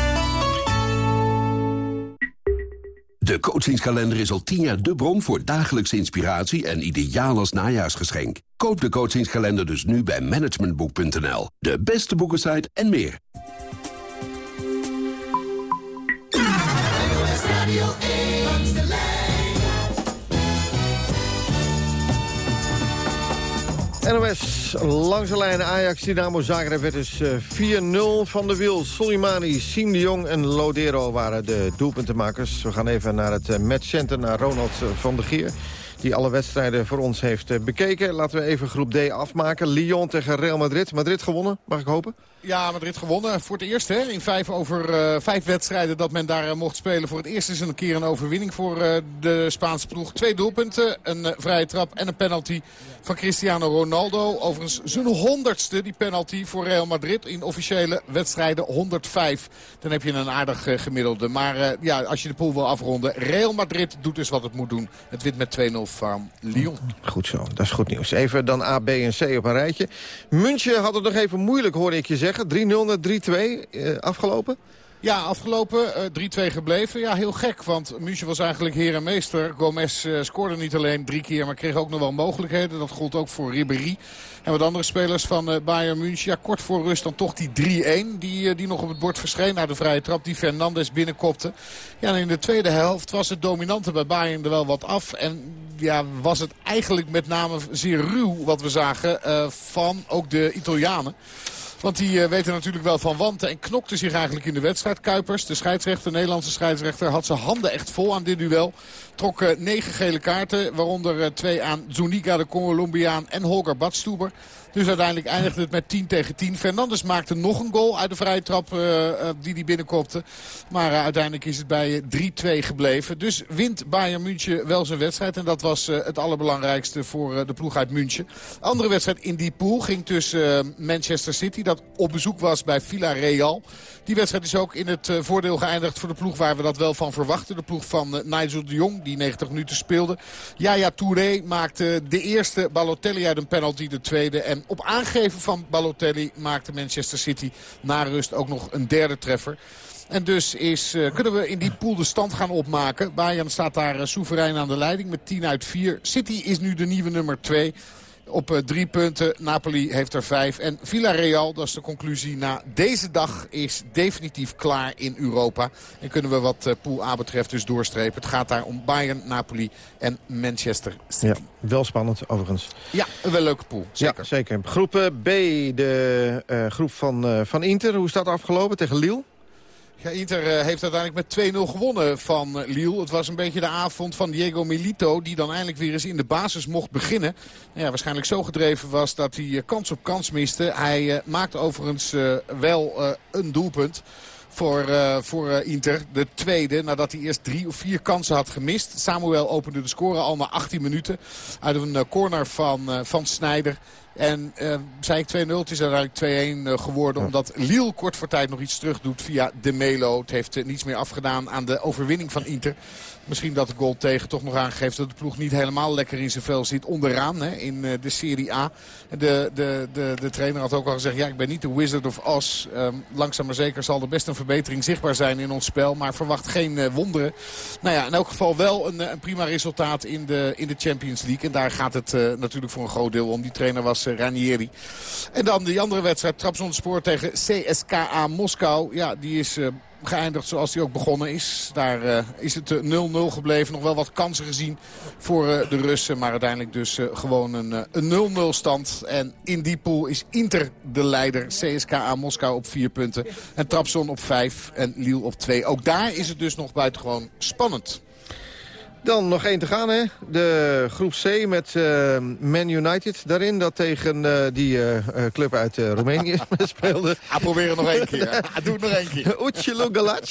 Speaker 16: De coachingskalender is al tien jaar de bron voor dagelijkse inspiratie en ideaal als najaarsgeschenk. Koop de coachingskalender dus nu bij managementboek.nl. De beste boekensite en meer.
Speaker 17: NOS langs de lijn Ajax Dynamo Zagreb werd dus 4-0 van de wiel. Soleimani, Siem de Jong en Lodero waren de doelpuntenmakers. We gaan even naar het matchcenter, naar Ronald van der Geer die alle wedstrijden voor ons heeft bekeken. Laten we even groep D afmaken. Lyon tegen Real Madrid. Madrid gewonnen, mag ik hopen?
Speaker 3: Ja, Madrid gewonnen. Voor het eerst hè, in vijf, over, uh, vijf wedstrijden dat men daar uh, mocht spelen. Voor het eerst is een keer een overwinning voor de Spaanse ploeg. Twee doelpunten, een vrije trap en een penalty van Cristiano Ronaldo. Overigens zijn honderdste die penalty voor Real Madrid. In officiële wedstrijden 105. Dan heb je een aardig gemiddelde. Maar ja, als je de pool wil afronden. Real Madrid doet dus wat het moet doen. Het wint met 2-0 van Lyon.
Speaker 17: Goed zo, dat is goed nieuws. Even dan A, B en C op een rijtje. München had het nog even moeilijk, hoorde ik je zeggen. 3-0 naar 3-2 uh, afgelopen?
Speaker 3: Ja, afgelopen uh, 3-2 gebleven. Ja, heel gek, want München was eigenlijk heer en meester. Gomez uh, scoorde niet alleen drie keer, maar kreeg ook nog wel mogelijkheden. Dat gold ook voor Ribéry. En wat andere spelers van uh, Bayern München. Ja, kort voor rust dan toch die 3-1 die, die nog op het bord verscheen. Na de vrije trap die Fernandes binnenkopte. Ja, en in de tweede helft was het dominante bij Bayern er wel wat af. En ja, was het eigenlijk met name zeer ruw wat we zagen van ook de Italianen. Want die weten natuurlijk wel van wanten en knokten zich eigenlijk in de wedstrijd. Kuipers, de scheidsrechter, de Nederlandse scheidsrechter, had zijn handen echt vol aan dit duel. Trok uh, negen gele kaarten, waaronder uh, twee aan Zuniga, de Colombiaan en Holger Badstuber. Dus uiteindelijk eindigde het met 10 tegen 10. Fernandes maakte nog een goal uit de vrije trap uh, die hij binnenkopte. Maar uiteindelijk is het bij 3-2 gebleven. Dus wint Bayern München wel zijn wedstrijd. En dat was het allerbelangrijkste voor de ploeg uit München. Andere wedstrijd in die pool ging tussen Manchester City. Dat op bezoek was bij Villarreal. Die wedstrijd is ook in het voordeel geëindigd voor de ploeg waar we dat wel van verwachten. De ploeg van Nigel de Jong, die 90 minuten speelde. Yaya Touré maakte de eerste, Balotelli uit een penalty de tweede. En op aangeven van Balotelli maakte Manchester City na rust ook nog een derde treffer. En dus is, uh, kunnen we in die pool de stand gaan opmaken. Bayern staat daar uh, soeverein aan de leiding met 10 uit 4. City is nu de nieuwe nummer 2 op uh, drie punten. Napoli heeft er vijf. En Villarreal, dat is de conclusie na deze dag, is definitief klaar in Europa. En kunnen we wat uh, Pool A betreft dus doorstrepen. Het gaat daar om Bayern, Napoli en Manchester City.
Speaker 17: Ja, wel spannend overigens.
Speaker 3: Ja, een wel leuke pool. Zeker.
Speaker 17: Ja, zeker. Groep B, de uh, groep van, van Inter. Hoe dat afgelopen tegen Lille?
Speaker 3: Inter heeft uiteindelijk met 2-0 gewonnen van Lille. Het was een beetje de avond van Diego Milito... die dan eindelijk weer eens in de basis mocht beginnen. Ja, waarschijnlijk zo gedreven was dat hij kans op kans miste. Hij maakte overigens wel een doelpunt voor, voor Inter. De tweede, nadat hij eerst drie of vier kansen had gemist. Samuel opende de score al na 18 minuten. Uit een corner van, van Snijder. En uh, zei ik 2-0, het is uiteindelijk 2-1 uh, geworden. Omdat Lille kort voor tijd nog iets terug doet via De Melo. Het heeft uh, niets meer afgedaan aan de overwinning van Inter. Misschien dat de goal tegen toch nog aangeeft dat de ploeg niet helemaal lekker in zijn vel zit. Onderaan hè, in de Serie A. De, de, de, de trainer had ook al gezegd, ja ik ben niet de Wizard of Oz. Um, langzaam maar zeker zal er best een verbetering zichtbaar zijn in ons spel. Maar verwacht geen wonderen. Nou ja, in elk geval wel een, een prima resultaat in de, in de Champions League. En daar gaat het natuurlijk voor een groot deel om. Die trainer was Ranieri. En dan die andere wedstrijd, Trabzonspor tegen CSKA Moskou. Ja, die is uh, geëindigd zoals die ook begonnen is. Daar uh, is het 0-0 uh, gebleven. Nog wel wat kansen gezien voor de Russen. Maar uiteindelijk dus gewoon een 0-0 stand. En in die pool is Inter de leider. CSKA Moskou op 4 punten. En Trabzon op 5 en Lille op 2. Ook daar is het dus nog buitengewoon spannend.
Speaker 17: Dan nog één te gaan, hè. De groep C met uh, Man United daarin. Dat tegen uh, die uh, club uit Roemenië speelde.
Speaker 3: Ah, probeer het nog één keer. Ah, doe het nog één keer.
Speaker 17: Uccello Galac.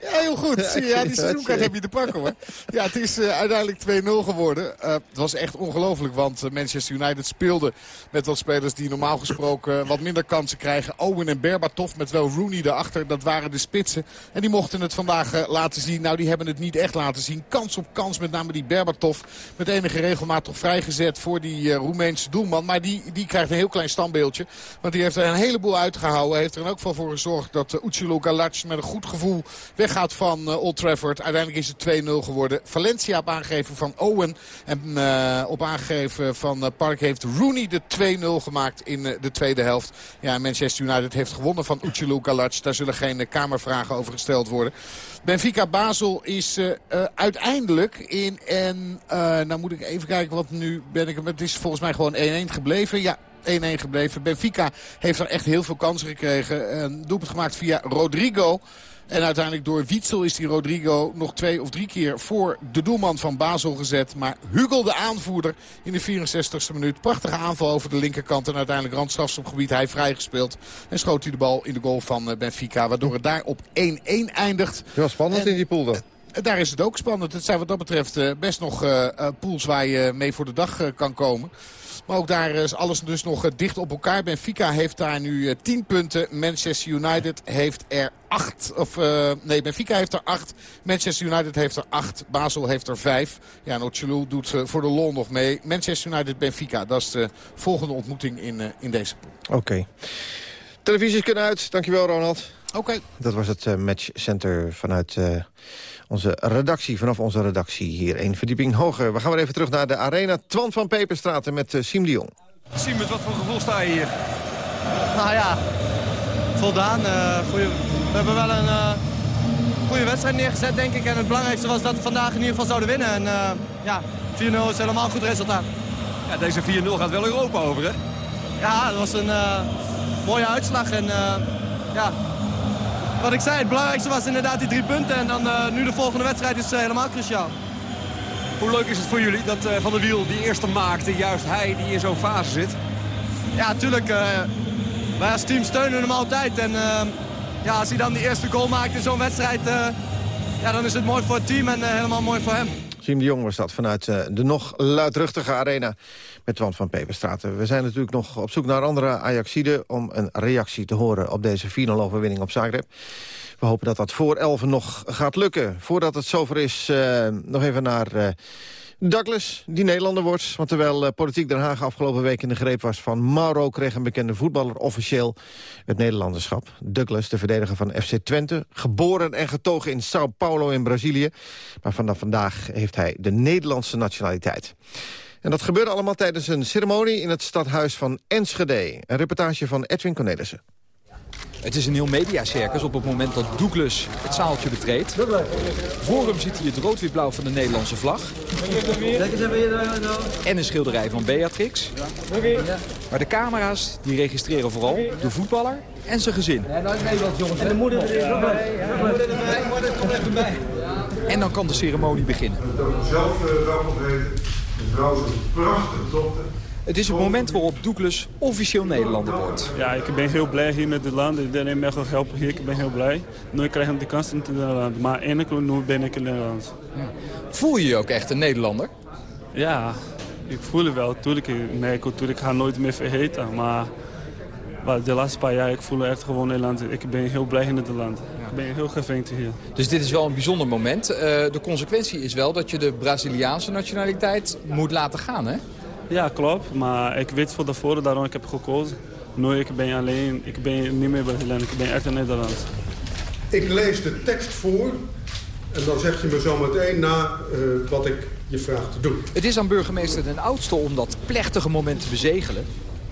Speaker 3: Ja, heel goed. Ja, die seizoenkaart heb je te pakken, hoor. Ja, het is uiteindelijk 2-0 geworden. het was echt ongelooflijk, want Manchester United speelde met wat spelers die normaal gesproken wat minder kansen krijgen. Owen en Berbatov met wel Rooney erachter. Dat waren de spitsen. En die mochten het vandaag laten zien. Nou, die hebben het niet echt laten zien. Kans op kans met name die Berbatov... met enige regelmaat toch vrijgezet voor die Roemeense doelman. Maar die, die krijgt een heel klein standbeeldje. Want die heeft er een heleboel uitgehouden. Heeft er ook wel voor gezorgd dat uh, Ucilo Galac met een goed gevoel weggaat van Old Trafford. Uiteindelijk is het 2-0 geworden. Valencia op aangeven van Owen. En op aangeven van Park heeft Rooney de 2-0 gemaakt in de tweede helft. Ja, Manchester United heeft gewonnen van Ucilo Galac. Daar zullen geen kamervragen over gesteld worden. Benfica Basel is uiteindelijk in en uh, nou moet ik even kijken wat nu ben ik het is volgens mij gewoon 1-1 gebleven. Ja, 1-1 gebleven. Benfica heeft er echt heel veel kansen gekregen. Een doelpunt gemaakt via Rodrigo. En uiteindelijk door Wietsel is die Rodrigo nog twee of drie keer voor de doelman van Basel gezet. Maar Hugo de aanvoerder in de 64ste minuut. Prachtige aanval over de linkerkant. En uiteindelijk randstrafstopgebied hij vrijgespeeld. En schoot hij de bal in de goal van Benfica. Waardoor het daar op 1-1 eindigt.
Speaker 17: Ja, spannend en, in die pool dan.
Speaker 3: Daar is het ook spannend. Het zijn wat dat betreft best nog uh, pools waar je mee voor de dag kan komen. Maar ook daar is alles dus nog dicht op elkaar. Benfica heeft daar nu 10 punten. Manchester United heeft er 8. Of uh, nee, Benfica heeft er 8. Manchester United heeft er 8. Basel heeft er 5. Ja, en doet uh, voor de lol nog mee. Manchester United Benfica. Dat is de volgende ontmoeting in, uh, in deze pool.
Speaker 17: Oké. Okay. Televisies kunnen uit. Dankjewel Ronald.
Speaker 3: Oké. Okay.
Speaker 17: Dat was het matchcenter vanuit onze redactie, vanaf onze redactie hier. een verdieping hoger. We gaan weer even terug naar de arena. Twan van Peperstraten met uh, Siem de Jong.
Speaker 18: Siem, met wat voor gevoel sta je hier?
Speaker 19: Nou ja, voldaan. Uh, goeie, we hebben wel een uh, goede wedstrijd neergezet, denk ik. En het belangrijkste was dat we vandaag in ieder geval zouden winnen. En ja, 4-0 is helemaal een goed resultaat.
Speaker 18: Ja, deze 4-0 gaat wel Europa over, hè?
Speaker 19: Ja, dat was een mooie uitslag. En ja, wat ik zei, het belangrijkste was inderdaad die drie punten. En dan uh, nu de volgende wedstrijd is uh, helemaal cruciaal.
Speaker 18: Hoe leuk is het voor jullie dat uh, Van der Wiel die eerste maakte, juist hij die in zo'n fase zit?
Speaker 19: Ja, natuurlijk. wij als team steunen hem altijd. En ja, als hij dan die eerste goal maakt in zo'n wedstrijd, ja, dan is het mooi voor het team en helemaal mooi voor hem.
Speaker 17: Siem de Jong was dat vanuit de nog luidruchtige arena met Twan van Peperstraten. We zijn natuurlijk nog op zoek naar andere Ajaxiden... om een reactie te horen op deze 4 overwinning op Zagreb. We hopen dat dat voor 11 nog gaat lukken. Voordat het zover is, uh, nog even naar... Uh, Douglas, die Nederlander wordt. Want terwijl uh, Politiek Den Haag afgelopen week in de greep was van Mauro... kreeg een bekende voetballer officieel het Nederlanderschap. Douglas, de verdediger van FC Twente. Geboren en getogen in Sao Paulo in Brazilië. Maar vanaf vandaag heeft hij de Nederlandse nationaliteit. En dat gebeurde allemaal tijdens een ceremonie in het stadhuis van Enschede. Een reportage van Edwin Cornelissen.
Speaker 20: Het is een heel mediacircus op het moment dat Douglas het zaaltje betreedt. Voor hem ziet hij het rood-wit-blauw van de Nederlandse vlag. En een schilderij van Beatrix. Maar de camera's die registreren vooral de voetballer en zijn gezin. En de moeder En dan kan de ceremonie beginnen.
Speaker 21: Zelf welkom weten. Mevrouw is een prachtige.
Speaker 20: Het is het moment waarop Douglas officieel Nederlander wordt.
Speaker 22: Ja, ik ben heel blij hier met het land. Iedereen mij gaat helpen hier. Ik ben heel blij. Nu krijg ik de kans in Nederland. Maar eindelijk nu ben ik in Nederland.
Speaker 20: Ja. Voel je je ook echt een Nederlander?
Speaker 22: Ja, ik voel het wel. Tuurlijk, nee, ik ga nooit meer vergeten. Maar, maar de laatste paar jaar ik voel echt gewoon Nederland. Ik ben heel blij in het land. Ik ben heel gevengd hier.
Speaker 20: Dus dit is wel een bijzonder moment. Uh, de consequentie is wel dat je de Braziliaanse nationaliteit moet laten gaan, hè?
Speaker 22: Ja, klopt. Maar ik weet voor tevoren, daarom ik heb gekozen. Nu ik ben alleen, ik ben niet meer Braziliaan, ik ben echt een Nederland.
Speaker 21: Ik lees de tekst voor en dan zeg je me zo meteen na uh, wat ik je vraag te doen.
Speaker 20: Het is aan burgemeester Den Oudste om dat plechtige moment te bezegelen.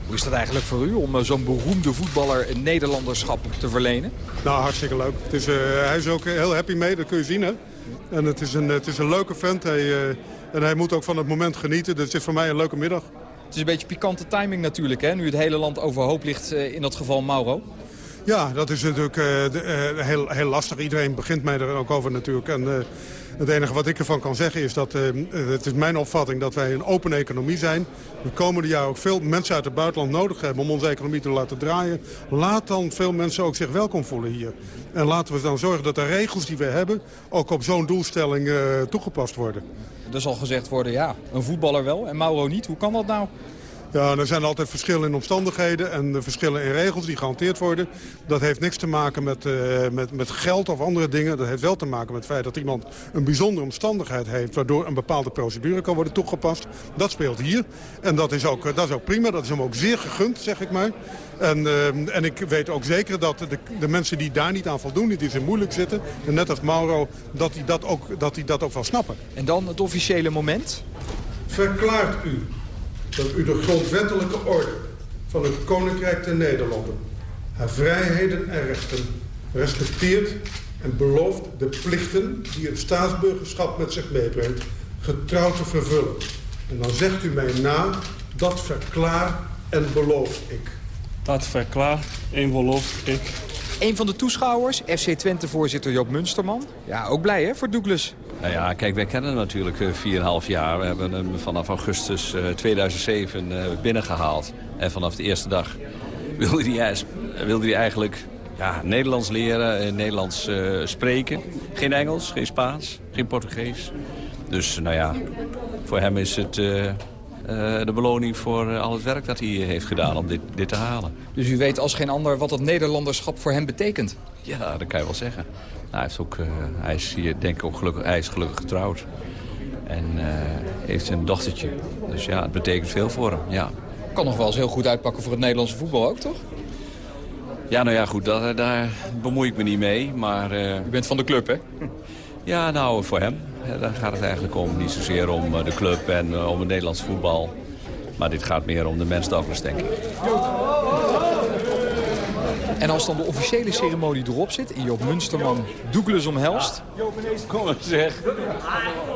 Speaker 20: Hoe is dat eigenlijk voor u om zo'n beroemde voetballer een Nederlanderschap te verlenen?
Speaker 21: Nou, hartstikke leuk. Het is, uh, hij is ook heel happy mee, dat kun je zien hè. En het is een, het is een leuke vent. Hij, uh, en hij moet ook van het moment genieten. Dus het is voor mij een leuke middag.
Speaker 20: Het is een beetje pikante timing natuurlijk, hè? Nu het hele land overhoop ligt, uh, in dat geval Mauro.
Speaker 21: Ja, dat is natuurlijk heel, heel lastig. Iedereen begint mij er ook over natuurlijk. En, het enige wat ik ervan kan zeggen is dat uh, het is mijn opvatting dat wij een open economie zijn. De komende jaar ook veel mensen uit het buitenland nodig hebben om onze economie te laten draaien. Laat dan veel mensen ook zich welkom voelen hier. En laten we dan zorgen dat de regels die we hebben ook op zo'n doelstelling uh, toegepast worden.
Speaker 20: Er zal gezegd worden, ja, een voetballer wel en Mauro niet. Hoe kan dat nou?
Speaker 21: Ja, er zijn altijd verschillen in omstandigheden en verschillen in regels die gehanteerd worden. Dat heeft niks te maken met, uh, met, met geld of andere dingen. Dat heeft wel te maken met het feit dat iemand een bijzondere omstandigheid heeft... waardoor een bepaalde procedure kan worden toegepast. Dat speelt hier. En dat is ook, dat is ook prima. Dat is hem ook zeer gegund, zeg ik maar. En, uh, en ik weet ook zeker dat de, de mensen die daar niet aan voldoen, die zo moeilijk zitten... en net als Mauro, dat die dat, ook, dat die dat ook wel snappen.
Speaker 20: En dan het officiële moment?
Speaker 21: Verklaart u dat u de grondwettelijke orde van het Koninkrijk der Nederlanden... haar vrijheden en rechten respecteert en belooft de plichten die het staatsburgerschap met zich meebrengt... getrouw te vervullen. En dan zegt u mij na, dat verklaar en beloof ik.
Speaker 22: Dat verklaar en beloof ik.
Speaker 20: Een van de toeschouwers, FC Twente-voorzitter Joop Munsterman. Ja, ook blij hè, voor Douglas.
Speaker 23: Nou ja, kijk, wij kennen hem natuurlijk 4,5 jaar. We hebben hem vanaf augustus 2007 binnengehaald. En vanaf de eerste dag wilde hij, wilde hij eigenlijk ja, Nederlands leren, Nederlands spreken. Geen Engels, geen Spaans, geen Portugees. Dus nou ja, voor hem is het de beloning voor al het werk dat hij heeft gedaan om dit, dit te halen.
Speaker 20: Dus u weet als geen ander wat dat Nederlanderschap voor hem betekent?
Speaker 23: Ja, dat kan je wel zeggen. Nou, hij, heeft ook, hij is hier denk ik ook gelukkig, hij is gelukkig getrouwd. En heeft een dochtertje. Dus ja, het betekent veel voor hem, ja.
Speaker 20: Kan nog wel eens heel goed uitpakken voor het Nederlandse voetbal ook, toch?
Speaker 23: Ja, nou ja, goed, daar, daar bemoei ik me niet mee, maar... Uh...
Speaker 20: U bent van de club, hè?
Speaker 23: Ja, nou, voor hem. Daar gaat het eigenlijk om. Niet zozeer om de club en uh, om het Nederlands voetbal. Maar dit gaat meer om de mens Douglas, denk ik.
Speaker 20: En als dan de officiële ceremonie erop zit... en Joop Munsterman Douglas omhelst...
Speaker 23: Kom eens zeg.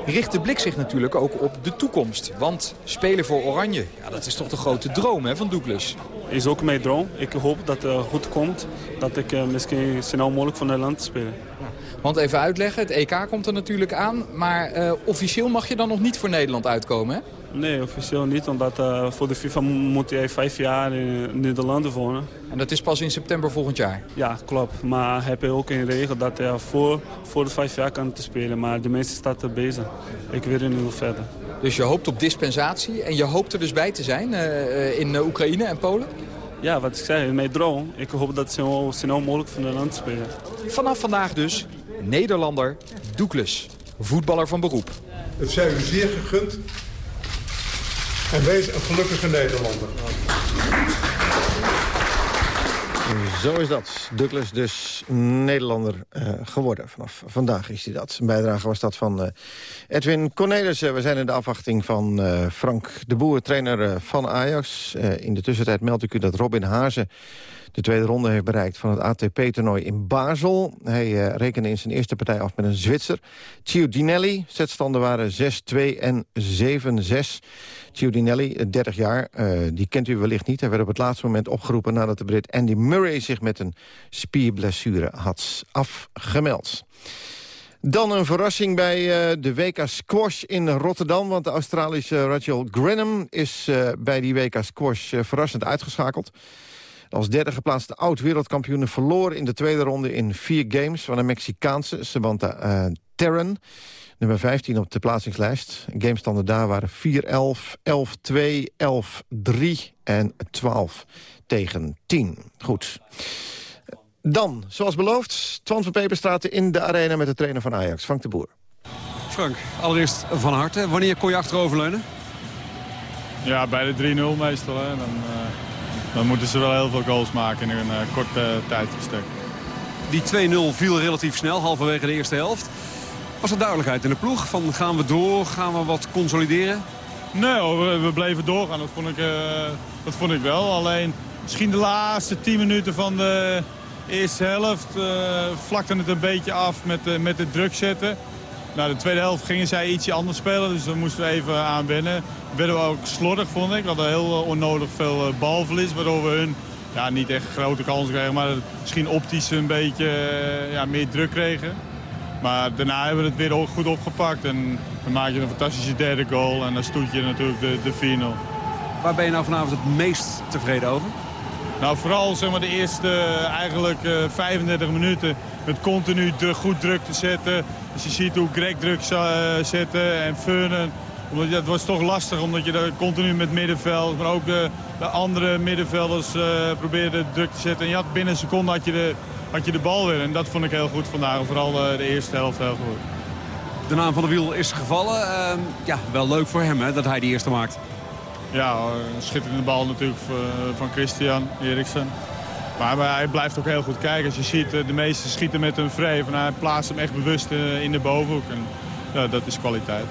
Speaker 20: richt de blik zich natuurlijk ook op de toekomst. Want spelen voor Oranje, ja, dat is toch de grote droom hè, van Douglas.
Speaker 22: Is ook mijn droom. Ik hoop dat het goed komt. Dat ik misschien snel mogelijk voor Nederland spelen.
Speaker 20: Want even uitleggen, het EK komt er natuurlijk aan. Maar uh, officieel mag je dan nog niet voor Nederland uitkomen, hè?
Speaker 22: Nee, officieel niet. Omdat uh, voor de FIFA moet hij vijf jaar in Nederland wonen.
Speaker 20: En dat is pas in september volgend jaar?
Speaker 22: Ja, klopt. Maar heb je ook een regel dat hij voor, voor de vijf jaar kan te spelen. Maar de meeste staat er bezig. Ik weet er niet verder.
Speaker 20: Dus je hoopt op dispensatie en je hoopt er dus bij te zijn uh, in Oekraïne en Polen?
Speaker 22: Ja, wat ik zei, mijn droom. Ik hoop dat ze zo snel mogelijk voor Nederland spelen.
Speaker 20: Vanaf vandaag dus Nederlander Douglas, voetballer van beroep.
Speaker 21: Het zij u zeer gegund en wees een gelukkige Nederlander.
Speaker 17: Zo is dat. Douglas dus Nederlander uh, geworden. Vanaf vandaag is hij dat. Een bijdrage was dat van uh, Edwin Cornelissen. We zijn in de afwachting van uh, Frank de Boer, trainer van Ajax. in de tussentijd meld ik u dat Robin Hazen de tweede ronde heeft bereikt van het ATP-toernooi in Basel. Hij uh, rekende in zijn eerste partij af met een Zwitser. Ciudinelli, zetstanden waren 6-2 en 7-6. Ciudinelli, 30 jaar, uh, die kent u wellicht niet. Hij werd op het laatste moment opgeroepen nadat de Brit Andy Murray... zich met een spierblessure had afgemeld. Dan een verrassing bij de WK Squash in Rotterdam. Want de Australische Rachel Grenham is bij die WK Squash verrassend uitgeschakeld. Als derde geplaatste oud-wereldkampioen verloor in de tweede ronde in vier games... van de Mexicaanse Samantha uh, Terran. Nummer 15 op de plaatsingslijst. Gamestanden daar waren 4-11, 11-2, 11-3 en 12 tegen 10. Goed. Dan, zoals beloofd, Twan van Peperstraat in de arena met de trainer van Ajax, Frank de Boer.
Speaker 18: Frank, allereerst van harte. Wanneer kon je achteroverleunen?
Speaker 24: Ja, bij de 3-0 meestal. Hè. Dan, uh, dan moeten ze wel heel veel goals maken in een uh, korte tijdverstek.
Speaker 18: Die 2-0 viel relatief snel, halverwege de eerste helft. Was er duidelijkheid in de ploeg? Van gaan we door, gaan we wat consolideren?
Speaker 24: Nee, we, we bleven doorgaan. Dat vond, ik, uh, dat vond ik wel. Alleen misschien de laatste 10 minuten van de eerste helft uh, vlakte het een beetje af met, uh, met het druk zetten. Nou, de tweede helft gingen zij ietsje anders spelen, dus daar moesten we even aan wennen. Werden we ook slordig, vond ik. We hadden heel onnodig veel balverlies, waardoor we hun ja, niet echt grote kansen kregen, maar misschien optisch een beetje ja, meer druk kregen. Maar daarna hebben we het weer goed opgepakt. En dan maak je een fantastische derde goal. En dan stoet je natuurlijk de, de 4-0.
Speaker 18: Waar ben je nou vanavond het meest tevreden over?
Speaker 24: Nou, vooral zeg maar, de eerste eigenlijk uh, 35 minuten met continu druk, goed druk te zetten. Als je ziet hoe Greg druk uh, zetten en Furnen Omdat, het was toch lastig, omdat je continu met middenveld... maar ook de, de andere middenvelders uh, probeerde druk te zetten. En je had binnen een seconde had je, de, had je de bal weer. En dat vond ik heel goed vandaag. Vooral uh, de eerste helft heel goed.
Speaker 25: De naam van de wiel is gevallen. Uh, ja, wel leuk voor hem hè, dat hij die eerste maakt.
Speaker 24: Ja, een schitterende bal natuurlijk van Christian Eriksen. Maar, maar, hij blijft ook heel goed kijken. Als je ziet, de meesten schieten met een vrij. Van, hij plaatst hem echt bewust in de bovenhoek. En, ja, dat is kwaliteit.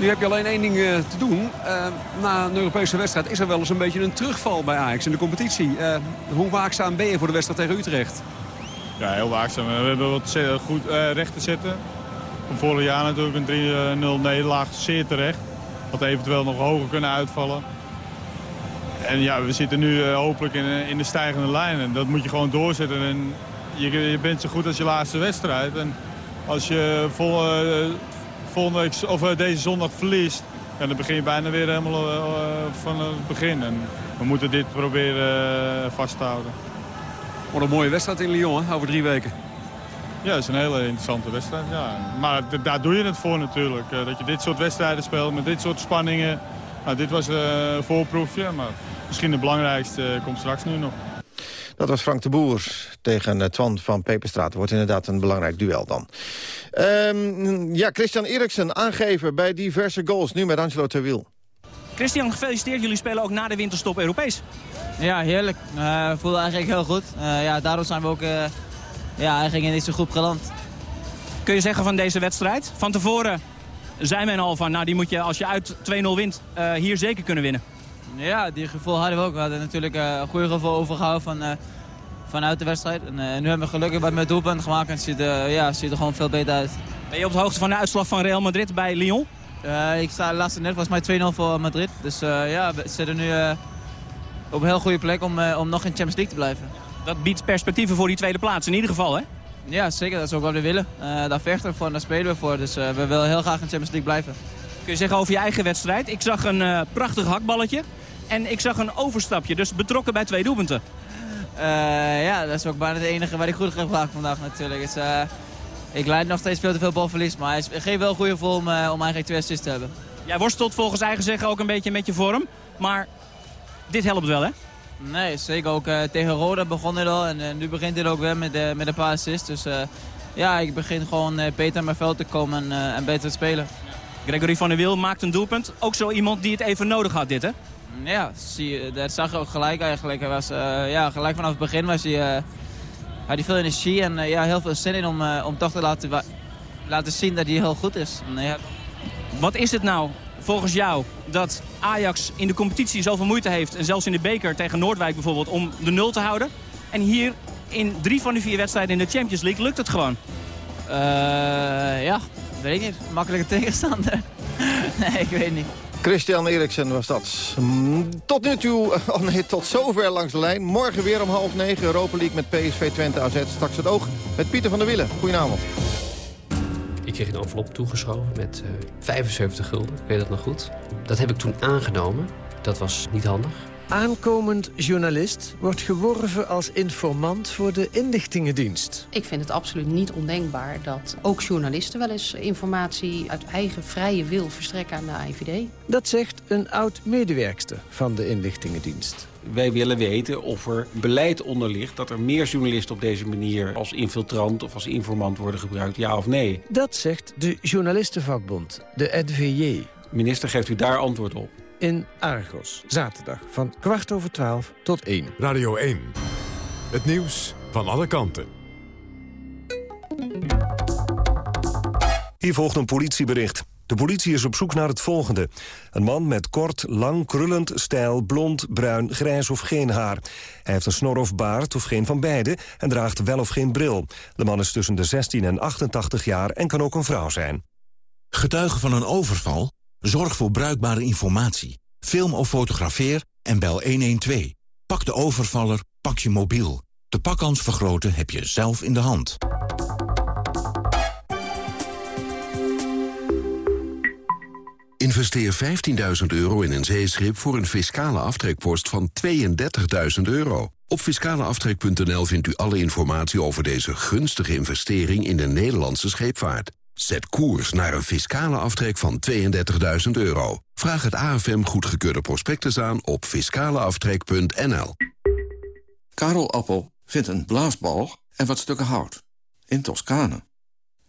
Speaker 25: Nu heb je alleen één ding uh, te doen. Uh, na een Europese wedstrijd is er wel eens een beetje een terugval bij Ajax in de competitie. Uh, hoe waakzaam ben je voor de wedstrijd tegen Utrecht?
Speaker 24: Ja, heel waakzaam. We hebben wat goed recht te zetten. Van vorig jaar natuurlijk een 3-0 nederlaag, zeer terecht. Had eventueel nog hoger kunnen uitvallen. En ja, we zitten nu hopelijk in, in de stijgende lijn. En dat moet je gewoon doorzetten. En je, je bent zo goed als je laatste wedstrijd. En als je vol, volgende, of, deze zondag verliest... Ja, dan begin je bijna weer helemaal van het begin. En we moeten dit proberen vast te houden.
Speaker 25: Wat een mooie wedstrijd in Lyon, hè, over drie weken.
Speaker 24: Ja, dat is een hele interessante wedstrijd. Ja. Maar daar doe je het voor natuurlijk. dat je dit soort wedstrijden speelt met dit soort spanningen. Nou, dit was een voorproefje, maar misschien het belangrijkste komt straks nu nog.
Speaker 17: Dat was Frank de Boer tegen Twan van Peperstraat. Wordt inderdaad een belangrijk duel dan. Um, ja, Christian Eriksen aangeven bij diverse goals. Nu met Angelo Terwiel.
Speaker 22: Christian, gefeliciteerd. Jullie spelen ook na de winterstop Europees.
Speaker 26: Ja, heerlijk. Uh, voelde eigenlijk heel goed. Uh, ja, daardoor zijn we ook uh, ja, eigenlijk in deze groep geland.
Speaker 22: Kun je zeggen van deze wedstrijd? Van tevoren zei men al van, nou die moet je als je uit 2-0 wint hier zeker kunnen winnen.
Speaker 26: Ja, die gevoel hadden we ook. We hadden natuurlijk een goede gevoel overgehouden van, vanuit de wedstrijd. En, nu hebben we gelukkig wat met doelpunt gemaakt en het ziet, ja, ziet er gewoon veel beter uit.
Speaker 22: Ben je op de hoogte van de uitslag van Real Madrid bij Lyon?
Speaker 26: Uh, ik sta laatste net, volgens mij 2-0 voor Madrid. Dus uh, ja, we zitten nu uh, op een heel goede plek om, om nog in Champions League te blijven.
Speaker 22: Dat biedt perspectieven voor die tweede plaats in ieder geval, hè?
Speaker 26: Ja, zeker. Dat is ook wat we willen. daar vechten we voor en daar spelen we voor. Dus we willen heel graag in Champions League blijven.
Speaker 22: Kun je zeggen over je eigen wedstrijd? Ik zag een prachtig hakballetje en ik zag een overstapje. Dus betrokken bij twee doelpunten.
Speaker 26: ja, dat is ook bijna het enige waar ik goed gemaakt vandaag natuurlijk. Het, ik leid nog steeds veel te veel balverlies, maar hij geeft wel goede gevoel om, uh, om eigenlijk twee assists te hebben.
Speaker 22: Jij worstelt volgens eigen zeggen ook een beetje met je vorm, maar dit helpt wel, hè?
Speaker 26: Nee, zeker ook uh, tegen Roda begon hij al en uh, nu begint hij ook weer met, met een paar assists. Dus ja, ik begin gewoon beter in mijn veld te komen en, en beter te spelen.
Speaker 22: Gregory van der Wiel maakt een doelpunt. Ook zo iemand die het even nodig had, dit hè?
Speaker 26: Ja, zie, dat zag je ook gelijk eigenlijk. Hij was, ja, gelijk vanaf het begin was hij had hij veel energie en uh, ja, heel veel zin in om, uh, om toch te laten, laten zien dat hij heel goed is. En, ja.
Speaker 22: Wat is het nou volgens jou dat Ajax in de competitie zoveel moeite heeft... en zelfs in de beker tegen Noordwijk bijvoorbeeld, om de nul te houden? En hier in drie van de vier wedstrijden in de Champions League lukt het gewoon?
Speaker 26: Uh, ja, weet ik niet. Makkelijke tegenstander. nee, ik weet niet.
Speaker 17: Christian Eriksen was dat. Tot nu toe, oh nee, tot zover langs de lijn. Morgen weer om half negen Europa League met PSV Twente AZ. Straks het oog met Pieter van der Willen. Goedenavond.
Speaker 19: Ik kreeg een envelop toegeschoven met uh, 75 gulden. Ik weet dat nog goed. Dat heb ik toen aangenomen. Dat was niet handig.
Speaker 27: Aankomend journalist wordt geworven als informant voor de inlichtingendienst.
Speaker 28: Ik vind het absoluut niet ondenkbaar dat ook journalisten wel eens informatie uit eigen vrije wil verstrekken aan de IVD.
Speaker 27: Dat zegt een oud-medewerkster van de inlichtingendienst.
Speaker 1: Wij willen weten of er beleid onder ligt dat er meer journalisten op deze manier als infiltrant of als informant worden gebruikt, ja of nee.
Speaker 27: Dat zegt de journalistenvakbond, de NVJ.
Speaker 1: Minister, geeft u daar antwoord op?
Speaker 27: In Argos. Zaterdag van kwart over twaalf tot één.
Speaker 4: Radio 1. Het nieuws van alle kanten.
Speaker 18: Hier volgt een politiebericht. De politie is op zoek naar het volgende. Een man met kort, lang, krullend, stijl, blond, bruin, grijs of geen haar. Hij heeft een snor of baard of geen van beide en draagt wel of geen bril. De man is tussen de 16 en 88 jaar en kan ook een vrouw zijn.
Speaker 29: Getuige van een overval? Zorg voor bruikbare informatie. Film of fotografeer en bel 112. Pak de overvaller, pak je mobiel. De pakkans vergroten heb je zelf in de hand.
Speaker 16: Investeer 15.000 euro in een zeeschip voor een fiscale aftrekpost van 32.000 euro. Op fiscaleaftrek.nl vindt u alle informatie over deze gunstige investering in de Nederlandse scheepvaart. Zet koers naar een fiscale aftrek van 32.000 euro. Vraag het AFM goedgekeurde prospectus aan op fiscaleaftrek.nl.
Speaker 30: Karel Appel vindt een blaasbalg en wat stukken hout. In Toscane.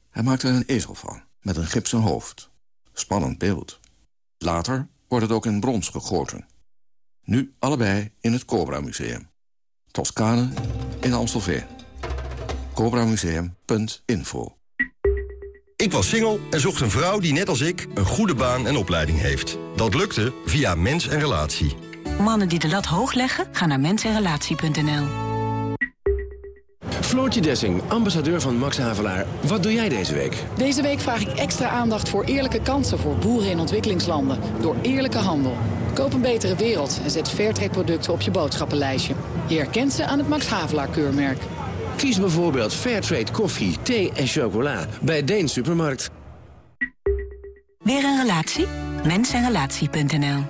Speaker 30: Hij maakt er een ezel van, met een gipsen hoofd. Spannend beeld. Later wordt het ook in brons gegoten. Nu allebei in het Cobra Museum. Toscane in Amstelveen. CobraMuseum.info
Speaker 31: Ik was single en zocht een vrouw die net als ik een goede baan en opleiding heeft. Dat lukte via Mens en Relatie.
Speaker 14: Mannen die de lat hoog leggen, gaan naar mensenrelatie.nl.
Speaker 32: Floortje Dessing, ambassadeur van Max Havelaar. Wat doe jij deze week?
Speaker 33: Deze week vraag ik extra aandacht voor eerlijke kansen voor boeren in ontwikkelingslanden. Door eerlijke handel. Koop een betere wereld en zet Fairtrade producten op je boodschappenlijstje. Je herkent ze aan het Max Havelaar keurmerk.
Speaker 32: Kies bijvoorbeeld Fairtrade koffie, thee en chocola bij Deen Supermarkt.
Speaker 14: Weer een relatie? Mensenrelatie.nl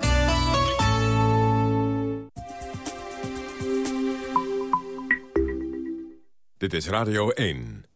Speaker 4: Dit is Radio 1.